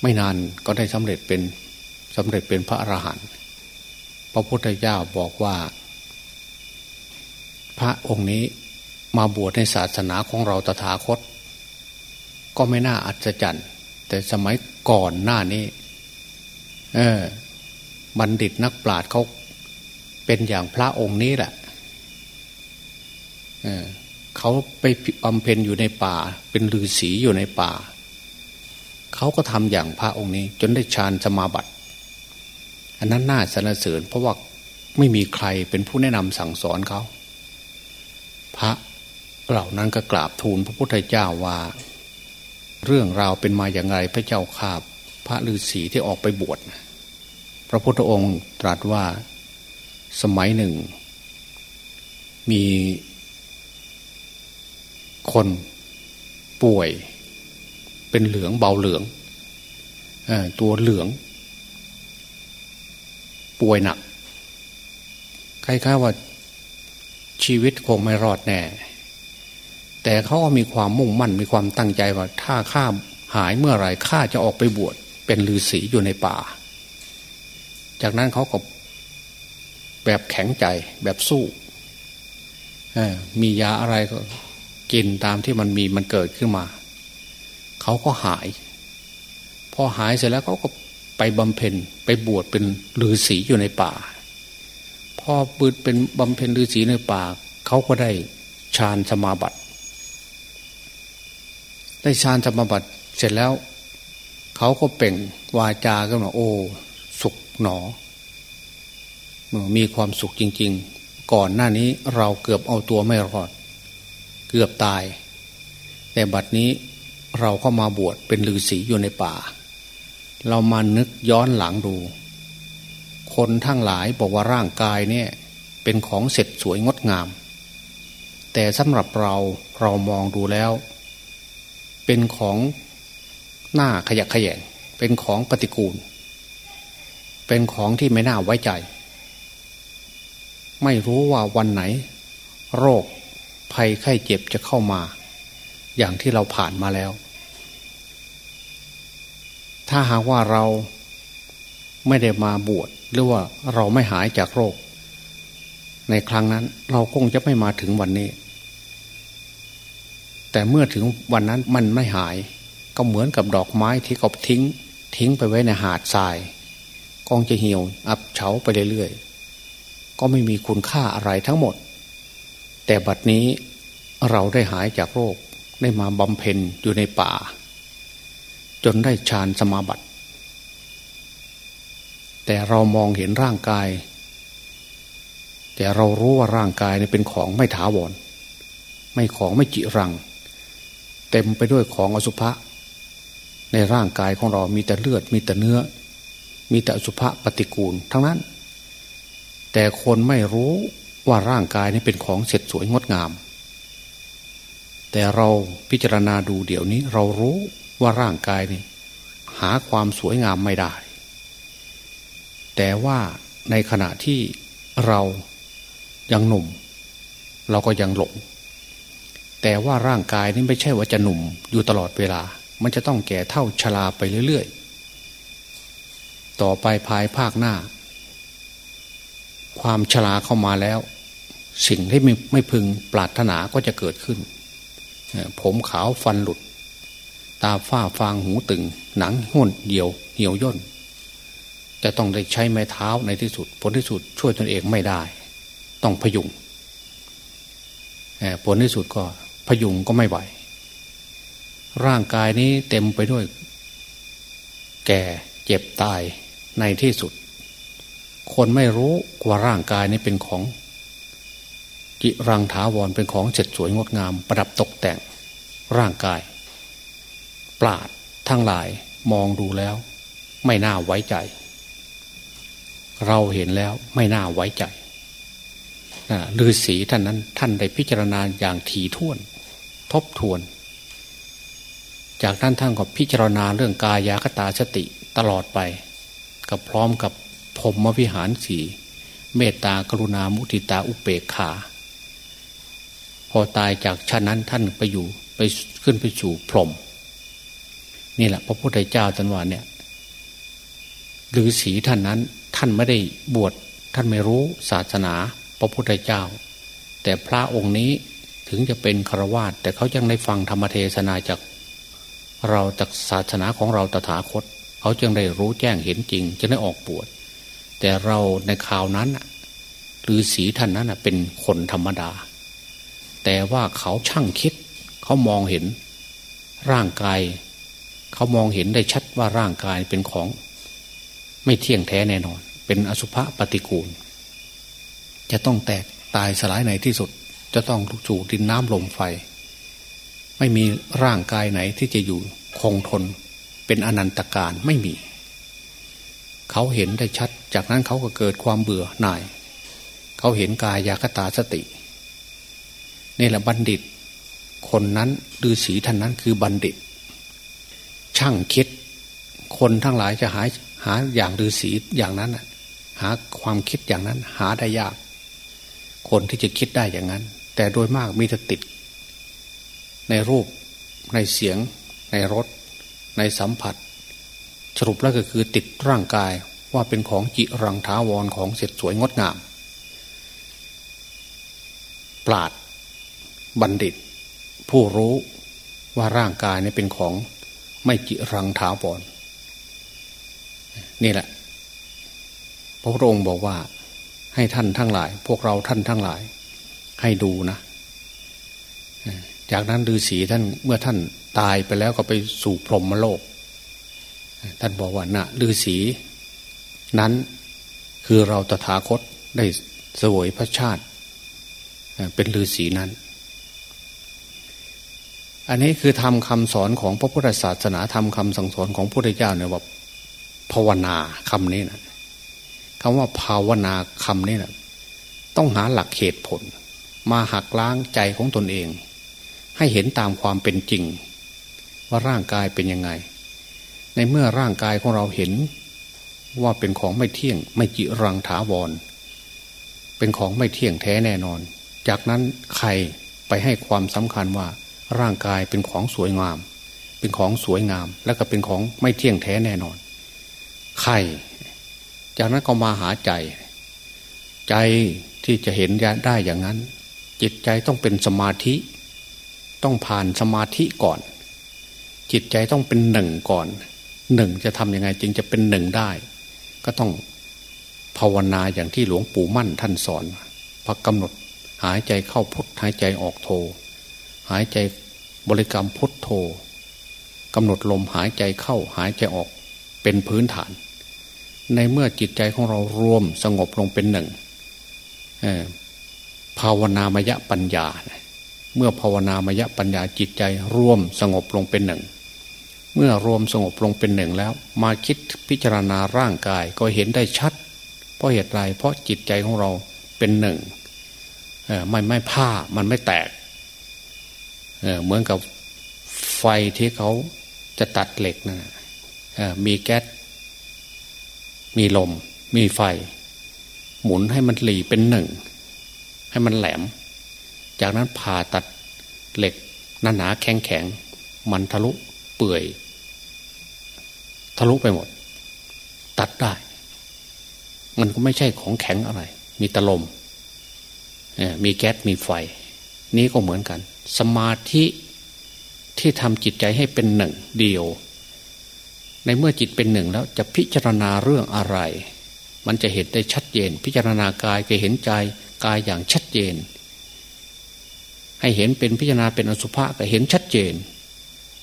ไม่นานก็ได้สำเร็จเป็นสำเร็จเป็นพระอรหันต์พระพุทธเจ้าบอกว่า พระองค์นี้มาบวชในศาสนาของเราตถาคต ก็ไม่น่าอัศจรรย์ แต่สมัยก่อนหน้านี้ เออ บัณฑิตนักปราชญ์เขาเป็นอย่างพระองค์นี้แหละเเขาไปบำเพ็ญอยู่ในป่า เป็นฤาษีอยู่ในป่า เขาก็ทำอย่างพระองค์นี้ จนได้ฌานสมาบัติ อันนั้นน่าสรรเสริญ เพราะว่าไม่มีใครเป็นผู้แนะนำสั่งสอนเขา พระเหล่านั้นก็กราบทูลพระพุทธเจ้าว่า เรื่องราวเป็นมาอย่างไรพระเจ้าข้าพระฤาษีที่ออกไปบวช พระพุทธองค์ตรัสว่าสมัยหนึ่ง มีคนป่วยเป็นเหลืองเบาเหลืองอตัวเหลือง ป่วยหนักคล้ายๆว่าชีวิตคงไม่รอดแน่ แต่เขาก็มีความมุ่งมั่นมีความตั้งใจว่า ถ้าข้าหายเมื่อไรข้าจะออกไปบวชเป็นฤาษีอยู่ในป่า จากนั้นเขาก็แบบแข็งใจแบบสู้มียาอะไรก็กินตามที่มันมีมันเกิดขึ้นมา เขาก็หาย พอหายเสร็จแล้วเขาก็ไปบำเพ็ญไปบวชเป็นฤาษีอยู่ในป่า พอบืดเป็นบำเพ็ญฤาษีในป่า เขาก็ได้ฌานสมาบัติ ได้ฌานสมาบัติเสร็จแล้ว เขาก็เป่งวาจาก็มาโอ้ หนอ มีความสุขจริง ๆ ก่อนหน้านี้เราเกือบเอาตัวไม่รอด เกือบตาย แต่บัดนี้เราก็มาบวชเป็นฤาษีอยู่ในป่า เรามานึกย้อนหลังดู คนทั้งหลายบอกว่าร่างกายเนี่ย เป็นของเสร็จสวยงดงาม แต่สำหรับเราเรามองดูแล้ว เป็นของหน้าขยะขยงเป็นของปฏิกูล เป็นของที่ไม่น่าไว้ใจ ไม่รู้ว่าวันไหน โรคภัยไข้เจ็บจะเข้ามา อย่างที่เราผ่านมาแล้ว ถ้าหากว่าเราไม่ได้มาบวชหรือว่าเราไม่หายจากโรค ในครั้งนั้น เราคงจะไม่มาถึงวันนี้ แต่เมื่อถึงวันนั้นมันไม่หาย ก็เหมือนกับดอกไม้ที่เขาทิ้ง ทิ้งไปไว้ในหาดทราย กองจะเหี่ยว อับเฉาไปเรื่อยๆ ก็ไม่มีคุณค่าอะไรทั้งหมด แต่บัดนี้เราได้หายจากโรคได้มาบำเพ็ญอยู่ในป่า จนได้ฌานสมาบัติ แต่เรามองเห็นร่างกาย แต่เรารู้ว่าร่างกายเป็นของไม่ถาวร ไม่ของไม่จิรัง เต็มไปด้วยของอสุภะในร่างกายของเรามีแต่เลือดมีแต่เนื้อ มีแต่สุภะปฏิกูลทั้งนั้น แต่คนไม่รู้ว่าร่างกายนี้เป็นของเสร็จสวยงดงาม แต่เราพิจารณาดูเดี๋ยวนี้ เรารู้ว่าร่างกายนี้หาความสวยงามไม่ได้ แต่ว่าในขณะที่เรายังหนุ่ม เราก็ยังหลง แต่ว่าร่างกายนี้ไม่ใช่ว่าจะหนุ่มอยู่ตลอดเวลา มันจะต้องแก่เท่าชราไปเรื่อยๆ ต่อไปภายภาคหน้า ความชราเข้ามาแล้ว สิ่งที่ไม่ไม่พึงปรารถนาก็จะเกิดขึ้น ผมขาวฟันหลุด ตาฝ้าฟางหูตึง หนังห้นเดียวเหี่ยวย่นจะต้องได้ใช้ไม้เท้าในที่สุด ผลที่สุดช่วยตนเองไม่ได้ ต้องพยุงผลที่สุดก็พยุงก็ไม่ไหว ร่างกายนี้เต็มไปด้วย แก่เจ็บตาย ในที่สุด คนไม่รู้ว่าร่างกายนี้เป็นของจิรังถาวรเป็นของเสร็จสวยงดงาม ประดับตกแต่งร่างกาย ปราดทั้งหลายมองดูแล้ว ไม่น่าไว้ใจ เราเห็นแล้วไม่น่าไว้ใจฤาษีท่านนั้น ท่านได้พิจารณาอย่างถี่ถ้วน ทบทวน จากนั้นท่านก็พิจารณาเรื่องกายากตาสติตลอดไป กับพร้อมกับพรหมวิหารสีเมตตากรุณามุทิตาอุเบกขา พอตายจากชั้นนั้นท่านไปอยู่ไปขึ้นไปสู่พรหมนี่แหละ พระพุทธเจ้าตรัสว่าเนี่ยฤาษีท่านนั้นท่านไม่ได้บวชท่านไม่รู้ศาสนา พระพุทธเจ้า แต่พระองค์นี้ถึงจะเป็นครวาสแต่เขายังได้ฟังธรรมเทศนาจากเราจากศาสนาของเราตถาคต เขาจึงได้รู้แจ้งเห็นจริงจึงได้ออกบวชแต่เราในข่าวนั้นฤาษีท่านนั้นเป็นคนธรรมดา แต่ว่าเขาช่างคิด เขามองเห็นร่างกาย เขามองเห็นได้ชัดว่าร่างกายเป็นของ ไม่เที่ยงแท้แน่นอน เป็นอสุภะปฏิกูล จะต้องแตกตายสลายในที่สุด จะต้องสู่ดินน้ำลมไฟ ไม่มีร่างกายไหนที่จะอยู่คงทน เป็นอนันตการไม่มี เขาเห็นได้ชัด จากนั้นเขาก็เกิดความเบื่อหน่าย เขาเห็นกายยากตาสตินี่แหละบัณฑิต คนนั้นฤาษีท่านนั้นคือบัณฑิต ช่างคิด คนทั้งหลายจะหาหาอย่างฤาษีอย่างนั้นหาความคิดอย่างนั้น หาได้ยาก คนที่จะคิดได้อย่างนั้น แต่โดยมากมีแต่ติด ในรูปในเสียงในรส ในสัมผัส สรุปแล้วก็คือติดร่างกายว่าเป็นของจิรังท้าวรของเสร็จสวยงดงาม ปราดบัณฑิต ผู้รู้ว่าร่างกายนี้เป็นของไม่จิรังท้าวรนี่แหละ พระองค์บอกว่าให้ท่านทั้งหลาย พวกเราท่านทั้งหลาย ให้ดูนะ จากนั้นฤาษีท่านเมื่อท่านตายไปแล้วก็ไปสู่พรหมโลก ท่านบอกว่าณฤาษีนั้นคือเราตถาคตได้สวยพระชาติ เป็นฤาษีนั้น อันนี้คือทำคำสอนของพระพุทธศาสนาทำคำสั่งสอนของพระพุทธเจ้าเนี่ยว่าภาวนาคำนี้นะคำว่าภาวนาคำนี้นะต้องหาหลักเหตุผล มาหักล้างใจของตนเอง ให้เห็นตามความเป็นจริง ว่าร่างกายเป็นยังไง ในเมื่อร่างกายของเราเห็นว่าเป็นของไม่เที่ยง ไม่จิรังถาวร เป็นของไม่เที่ยงแท้แน่นอน จากนั้นใครไปให้ความสำคัญว่า ร่างกายเป็นของสวยงาม เป็นของสวยงาม แล้วก็เป็นของไม่เที่ยงแท้แน่นอน ใคร จากนั้นก็มาหาใจ ใจที่จะเห็นได้อย่างนั้น จิตใจต้องเป็นสมาธิ ต้องผ่านสมาธิก่อน จิตใจต้องเป็นหนึ่งก่อนหนึ่งจะทำยังไงจึงจะเป็นหนึ่งได้ ก็ต้องภาวนาอย่างที่หลวงปู่มั่นท่านสอนพักกำหนดหายใจเข้าพุทหายใจออกโท หายใจบริกรรมพุทโทกำหนดลมหายใจเข้าหายใจออกเป็นพื้นฐาน ในเมื่อจิตใจของเรารวมสงบลงเป็นหนึ่งภาวนามยปัญญา เมื่อภาวนามยปัญญาจิตใจร่วมสงบลงเป็นหนึ่ง เมื่อรวมสงบลงเป็นหนึ่งแล้ว มาคิดพิจารณาร่างกายก็เห็นได้ชัด เพราะเหตุไรเพราะจิตใจของเราเป็นหนึ่งไม่ไม่ผ้ามันไม่แตกเเหมือนกับไฟที่เขาจะตัดเหล็กนะมีแก๊สมีลม มีไฟ หมุนให้มันหลีเป็นหนึ่ง ให้มันแหลม จากนั้นผ่าตัดเหล็กหนาหนาแข็งแข็งมันทะลุเปื่อย ทะลุไปหมด ตัดได้ มันก็ไม่ใช่ของแข็งอะไร มีตะลมมีแก๊สมีไฟ นี้ก็เหมือนกัน สมาธิที่ทำจิตใจให้เป็นหนึ่งเดียว ในเมื่อจิตเป็นหนึ่งแล้วจะพิจารณาเรื่องอะไร มันจะเห็นได้ชัดเจน พิจารณากายจะเห็นใจกายอย่างชัดเจน ให้เห็นเป็นพิจารณาเป็นอสุภะก็เห็นชัดเจน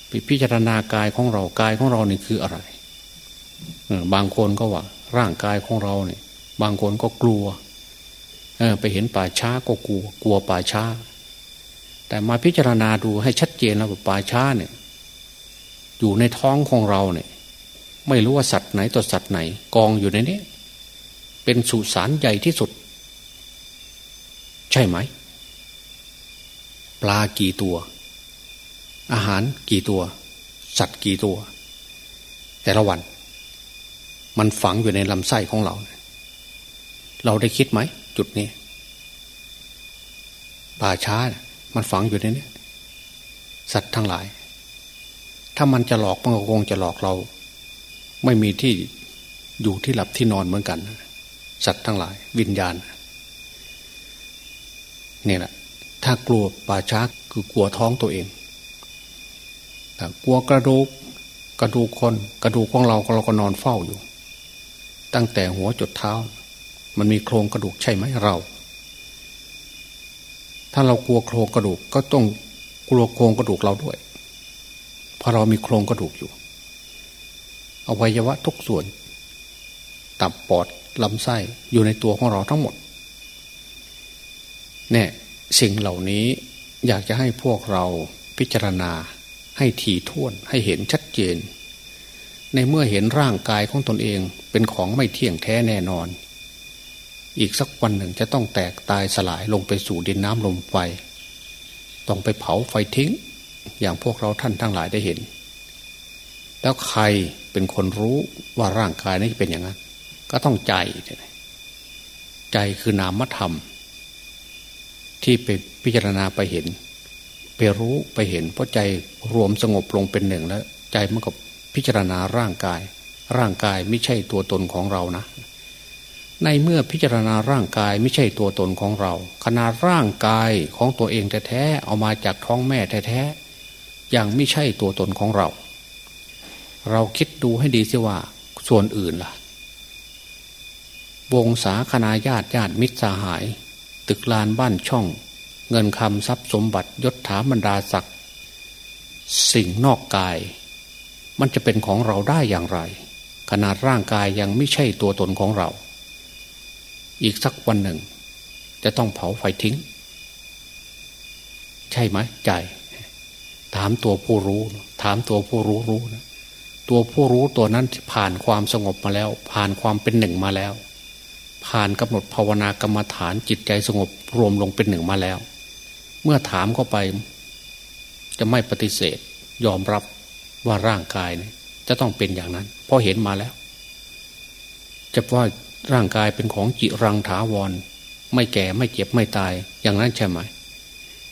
ไปพิจารณากายของเรากายของเรานี่คืออะไรบางคนก็ว่าร่างกายของเราเนี่ย บางคนก็กลัวไปเห็นป่าช้าก็กลัว กลัวป่าช้า แต่มาพิจารณาดูให้ชัดเจนแล้วป่าช้าเนี่ย อยู่ในท้องของเราเนี่ย ไม่รู้ว่าสัตว์ไหนตัวสัตว์ไหน กองอยู่ในนี้เป็นสุสานใหญ่ที่สุด ใช่ไหม ปลากี่ตัว อาหารกี่ตัว สัตว์กี่ตัว แต่ละวัน มันฝังอยู่ในลำไส้ของเรา เราได้คิดไหม จุดนี้ป่าช้า มันฝังอยู่ในนี้สัตว์ทั้งหลาย ถ้ามันจะหลอกมันก็คงจะหลอกเรา ไม่มีที่อยู่ที่หลับที่นอนเหมือนกัน สัตว์ทั้งหลาย วิญญาณนี่แหละ ถ้ากลัวป่าช้าคือกลัวท้องตัวเองแต่กลัวกระดูกกระดูกคนกระดูกของเราเราก็นอนเฝ้าอยู่ ตั้งแต่หัวจดเท้า มันมีโครงกระดูกใช่ไหมเรา ถ้าเรากลัวโครงกระดูกก็ต้องกลัวโครงกระดูกเราด้วยเพราะเรามีโครงกระดูกอยู่อวัยวะทุกส่วน ตับปอดลำไส้อยู่ในตัวของเราทั้งหมดเนี่ย สิ่งเหล่านี้อยากจะให้พวกเราพิจารณาให้ถี่ถ้วนให้เห็นชัดเจน ในเมื่อเห็นร่างกายของตนเองเป็นของไม่เที่ยงแท้แน่นอน อีกสักวันหนึ่งจะต้องแตกตายสลายลงไปสู่ดินน้ำลมไฟ ต้องไปเผาไฟทิ้ง อย่างพวกเราท่านทั้งหลายได้เห็น แล้วใครเป็นคนรู้ว่าร่างกายนี้เป็นอย่างนั้น ก็ต้องใจ ใจคือนามธรรม ที่ไปพิจารณาไปเห็น ไปรู้ไปเห็น เพราะใจรวมสงบลงเป็นหนึ่งแล้ว ใจมันก็พิจารณาร่างกาย ร่างกายไม่ใช่ตัวตนของเรานะ ในเมื่อพิจารณาร่างกายไม่ใช่ตัวตนของเรา ขนาดร่างกายของตัวเองแท้ๆเอามาจากท้องแม่แท้ๆยังไม่ใช่ตัวตนของเรา เราคิดดูให้ดีสิว่าส่วนอื่นล่ะ วงศาคณาญาติญาติมิตรสหาย ตึกลานบ้านช่อง เงินคำทรัพย์สมบัติยศถาบรรดาศักดิ์สิ่งนอกกาย มันจะเป็นของเราได้อย่างไร ขนาดร่างกายยังไม่ใช่ตัวตนของเรา อีกสักวันหนึ่ง จะต้องเผาไฟทิ้ง ใช่ไหมใจ ถามตัวผู้รู้ ถามตัวผู้รู้รู้นะตัวผู้รู้ตัวนั้นผ่านความสงบมาแล้ว ผ่านความเป็นหนึ่งมาแล้ว ผ่านกำหนดภาวนากรรมฐานจิตใจสงบรวมลงเป็นหนึ่งมาแล้ว เมื่อถามเข้าไป จะไม่ปฏิเสธ ยอมรับว่าร่างกายเนี่ยจะต้องเป็นอย่างนั้น เพราะเห็นมาแล้ว จะว่าร่างกายเป็นของจิรังถาวร ไม่แก่ไม่เจ็บไม่ตาย อย่างนั้นใช่ไหม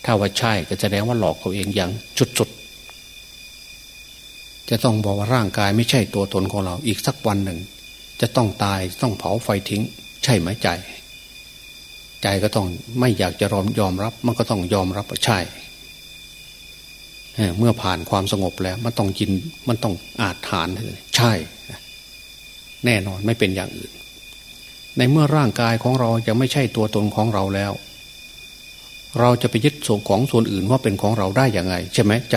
ถ้าว่าใช่ก็แสดงว่าหลอกตัวเองอย่างจุดๆจะต้องบอกว่าร่างกายไม่ใช่ตัวตนของเราอีกสักวันหนึ่ง จะต้องตายต้องเผาไฟทิ้ง ใช่ไหมใจ ใจก็ต้องไม่อยากจะรอมยอมรับ มันก็ต้องยอมรับว่าใช่เมื่อผ่านความสงบแล้ว มันต้องกินมันต้องอาจฐานใช่ แน่นอนไม่เป็นอย่างอื่น ในเมื่อร่างกายของเราจะไม่ใช่ตัวตนของเราแล้ว เราจะไปยึดส่วนของส่วนอื่นว่าเป็นของเราได้อย่างไง ใช่ไหมใจ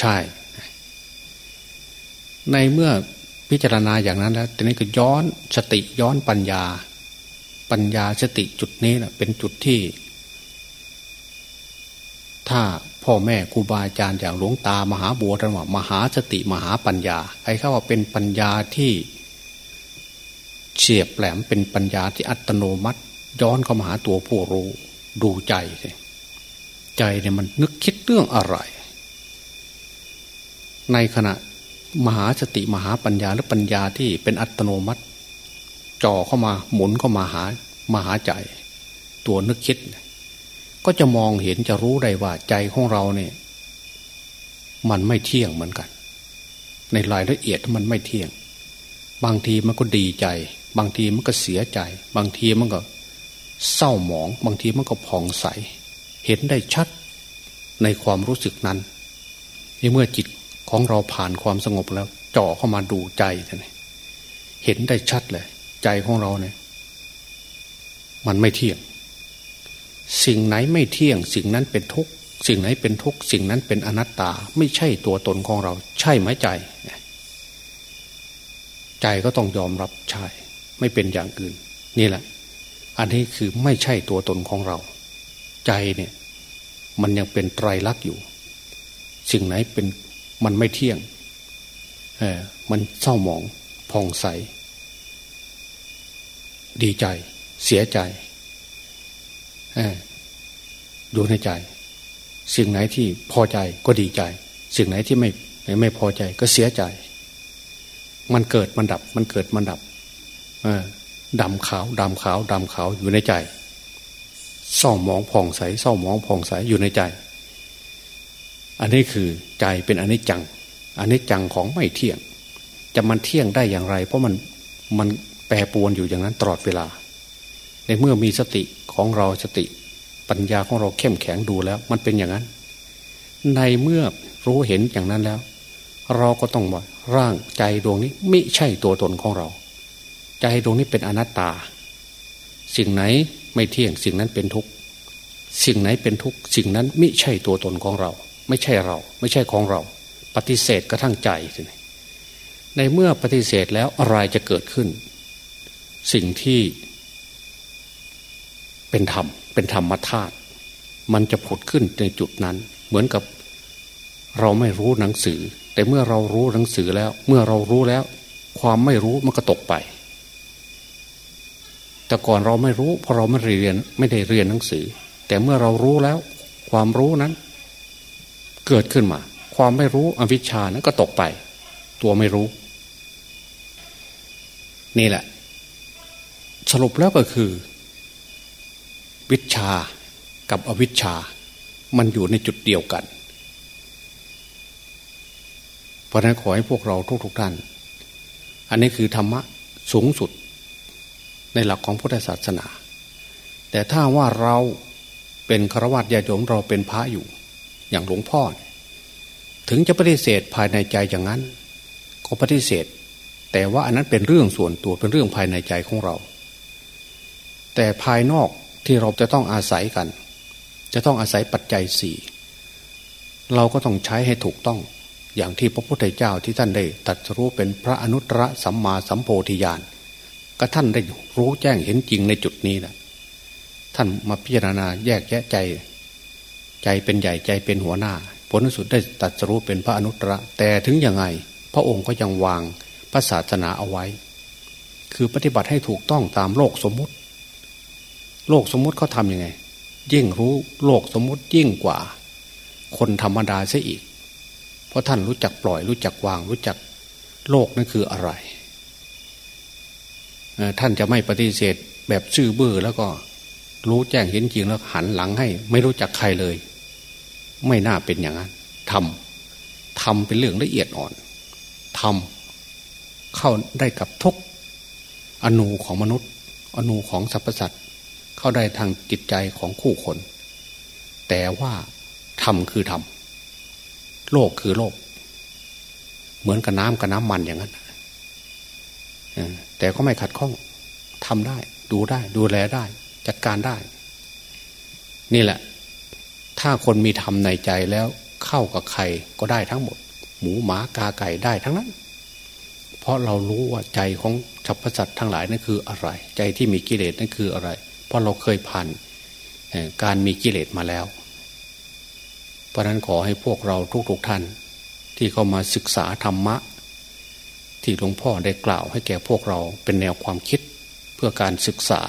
ใช่ ในเมื่อพิจารณาอย่างนั้นแล้วทีนี้ก็ย้อนสติย้อนปัญญา ปัญญาสติจุดนี้นะเป็นจุดที่ ถ้าพ่อแม่ครูบาอาจารย์อย่างหลวงตามหาบัวท่านว่ามหาสติมหาปัญญาใครเข้าว่าเป็นปัญญาที่เฉียบแหลมเป็นปัญญาที่อัตโนมัติ ย้อนเข้ามาหาตัวผู้รู้ดูใจ ใจเนี่ยมันนึกคิดเรื่องอะไร ในขณะมหาสติมหาปัญญาหรือปัญญาที่เป็นอัตโนมัติ จ่อเข้ามาหมุนเข้ามาหามาหาใจ ตัวนึกคิด ก็จะมองเห็นจะรู้ได้ว่าใจของเราเนี่ย มันไม่เที่ยงเหมือนกัน ในรายละเอียดมันไม่เที่ยง บางทีมันก็ดีใจ บางทีมันก็เสียใจ บางทีมันก็เศร้าหมอง บางทีมันก็ผ่องใส เห็นได้ชัดในความรู้สึกนั้นเมื่อจิตของเราผ่านความสงบแล้วจ่อเข้ามาดูใจเห็นได้ชัดเลย ใจของเราเนี่ย มันไม่เที่ยง สิ่งไหนไม่เที่ยง สิ่งนั้นเป็นทุกข์สิ่งไหนเป็นทุกข์สิ่งนั้นเป็นอนัตตา ไม่ใช่ตัวตนของเรา ใช่ไหมใจ ใจก็ต้องยอมรับใช่ ไม่เป็นอย่างอื่น นี่แหละ อันนี้คือไม่ใช่ตัวตนของเรา ใจเนี่ย มันยังเป็นไตรลักษณ์อยู่ สิ่งไหนเป็นมันไม่เที่ยงเออมันเศร้าหมองผ่องใส ดีใจ เสียใจอยู่ในใจ สิ่งไหนที่พอใจก็ดีใจ สิ่งไหนที่ไม่ไม่พอใจก็เสียใจ มันเกิดมันดับ มันเกิดมันดับดำขาวดำขาวดำขาวอยู่ในใจเศร้ามองผ่องใสเศร้ามองผ่องใสอยู่ในใจ อันนี้คือใจเป็นอนิจจังอนิจจังของไม่เที่ยง จะมันเที่ยงได้อย่างไร เพราะมันมัน แปรปวนอยู่อย่างนั้นตลอดเวลา ในเมื่อมีสติของเราสติ ปัญญาของเราเข้มแข็งดูแล้ว มันเป็นอย่างนั้น ในเมื่อรู้เห็นอย่างนั้นแล้ว เราก็ต้องว่าร่างใจดวงนี้ไม่ใช่ตัวตนของเรา ใจดวงนี้เป็นอนัตตา สิ่งไหนไม่เที่ยงสิ่งนั้นเป็นทุกข์สิ่งไหนเป็นทุกข์สิ่งนั้นไม่ใช่ตัวตนของเรา ไม่ใช่เรา ไม่ใช่ของเรา ปฏิเสธกระทั่งใจ ในเมื่อปฏิเสธแล้วอะไรจะเกิดขึ้น สิ่งที่เป็นธรรม เป็นธรรมธาตุมันจะผุดขึ้นในจุดนั้น เหมือนกับเราไม่รู้หนังสือ แต่เมื่อเรารู้หนังสือแล้ว เมื่อเรารู้แล้ว ความไม่รู้มันก็ตกไป แต่ก่อนเราไม่รู้เพราะเราไม่เรียนไม่ได้เรียนหนังสือ แต่เมื่อเรารู้แล้ว ความรู้นั้น เกิดขึ้นมา ความไม่รู้อวิชชานั้นก็ตกไป ตัวไม่รู้ นี่แหละ สรุปแล้วก็คือ วิชากับอวิชชา มันอยู่ในจุดเดียวกัน เพราะนั้นขอให้พวกเราทุกๆท่าน อันนี้คือธรรมะสูงสุด ในหลักของพุทธศาสนา แต่ถ้าว่าเราเป็นฆราวาสญาโยมเราเป็นพระอยู่ อย่างหลวงพ่อ ถึงจะปฏิเสธภายในใจอย่างนั้น ก็ปฏิเสธ แต่ว่าอันนั้นเป็นเรื่องส่วนตัวเป็นเรื่องภายในใจของเรา แต่ภายนอกที่เราจะต้องอาศัยกัน จะต้องอาศัยปัจจัยสี่เราก็ต้องใช้ให้ถูกต้อง อย่างที่พระพุทธเจ้าที่ท่านได้ตัดรู้เป็นพระอนุตตรสัมมาสัมโพธิญาณก็ท่านได้รู้แจ้งเห็นจริงในจุดนี้แหละท่านมาพิจารณาแยกแยะใจ ใจเป็นใหญ่ใจเป็นหัวหน้า ผลสุดได้ตัดรู้เป็นพระอนุตตรแต่ถึงยังไง พระองค์ก็ยังวางพระศาสนาเอาไว้ คือปฏิบัติให้ถูกต้องตามโลกสมมุติ โลกสมมุติเขาทำยังไง ยิ่งรู้โลกสมมุติยิ่งกว่า คนธรรมดาเสียอีก เพราะท่านรู้จักปล่อยรู้จักวาง รู้จักโลกนั่นคืออะไร ท่านจะไม่ปฏิเสธแบบซื่อบื้อแล้วก็รู้แจ้งเห็นจริงแล้วหันหลังให้ ไม่รู้จักใครเลย ไม่น่าเป็นอย่างนั้นทำทำเป็นเรื่องละเอียดอ่อนทำเข้าได้กับทุกอนูของมนุษย์ อนูของสรรพสัตว์ เข้าได้ทางจิตใจของคู่คน แต่ว่าทำคือทำโลกคือโลก เหมือนกับน้ำกับน้ำมันอย่างนั้นแต่ก็ไม่ขัดข้องทำได้ ดูได้ ดูแลได้ จัดการได้ นี่แหละ ถ้าคนมีธรรมในใจแล้ว เข้ากับใครก็ได้ทั้งหมด หมูหมากาไก่ได้ทั้งนั้น เพราะเรารู้ว่าใจของฉัพพสัตว์ทั้งหลายนั่นคืออะไร ใจที่มีกิเลสนั่นคืออะไร เพราะเราเคยผ่านการมีกิเลสมาแล้ว เพราะนั้นขอให้พวกเราทุกๆทท่าน ที่เข้ามาศึกษาธรรมะ ที่หลวงพ่อได้กล่าวให้แก่พวกเราเป็นแนวความคิดเพื่อการศึกษา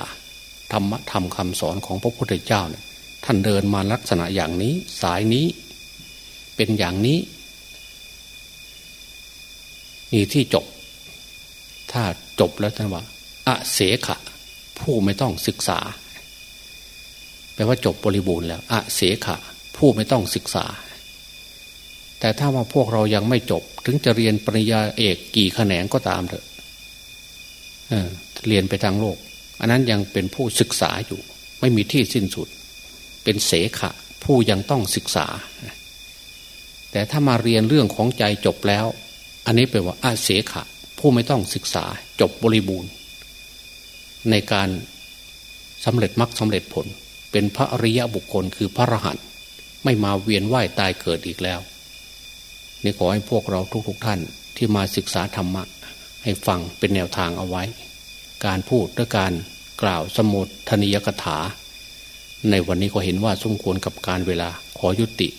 ธรรมะธรรมคำสอนของพระพุทธเจ้าเนี่ยท่านเดินมาลักษณะอย่างนี้สายนี้เป็นอย่างนี้มีที่จบ ถ้าจบแล้วท่านว่าอะเสขะ ผู้ไม่ต้องศึกษา แปลว่าจบบริบูรณ์แล้วอะเสขะ ผู้ไม่ต้องศึกษา แต่ถ้าว่าพวกเรายังไม่จบ ถึงจะเรียนปริญญาเอกกี่แขนงก็ตามเถอะเเรียนไปทางโลก อันนั้นยังเป็นผู้ศึกษาอยู่ ไม่มีที่สิ้นสุด เป็นเสขะ ผู้ยังต้องศึกษา แต่ถ้ามาเรียนเรื่องของใจจบแล้ว อันนี้แปลว่าอาเสขะ ผู้ไม่ต้องศึกษา จบบริบูรณ์ ในการสำเร็จมรรคสาเร็จผล เป็นพระอริยบุคคลคือพระอรหันต์ไม่มาเวียนว่ายตายเกิดอีกแล้วนี่ขอให้พวกเราทุกๆทท่านที่มาศึกษาธรรมะ ให้ฟังเป็นแนวทางเอาไว้ การพูดและการกล่าวสมุดธนิยกถา ในวันนี้ก็เห็นว่าสมควรกับการเวลาขอยุติ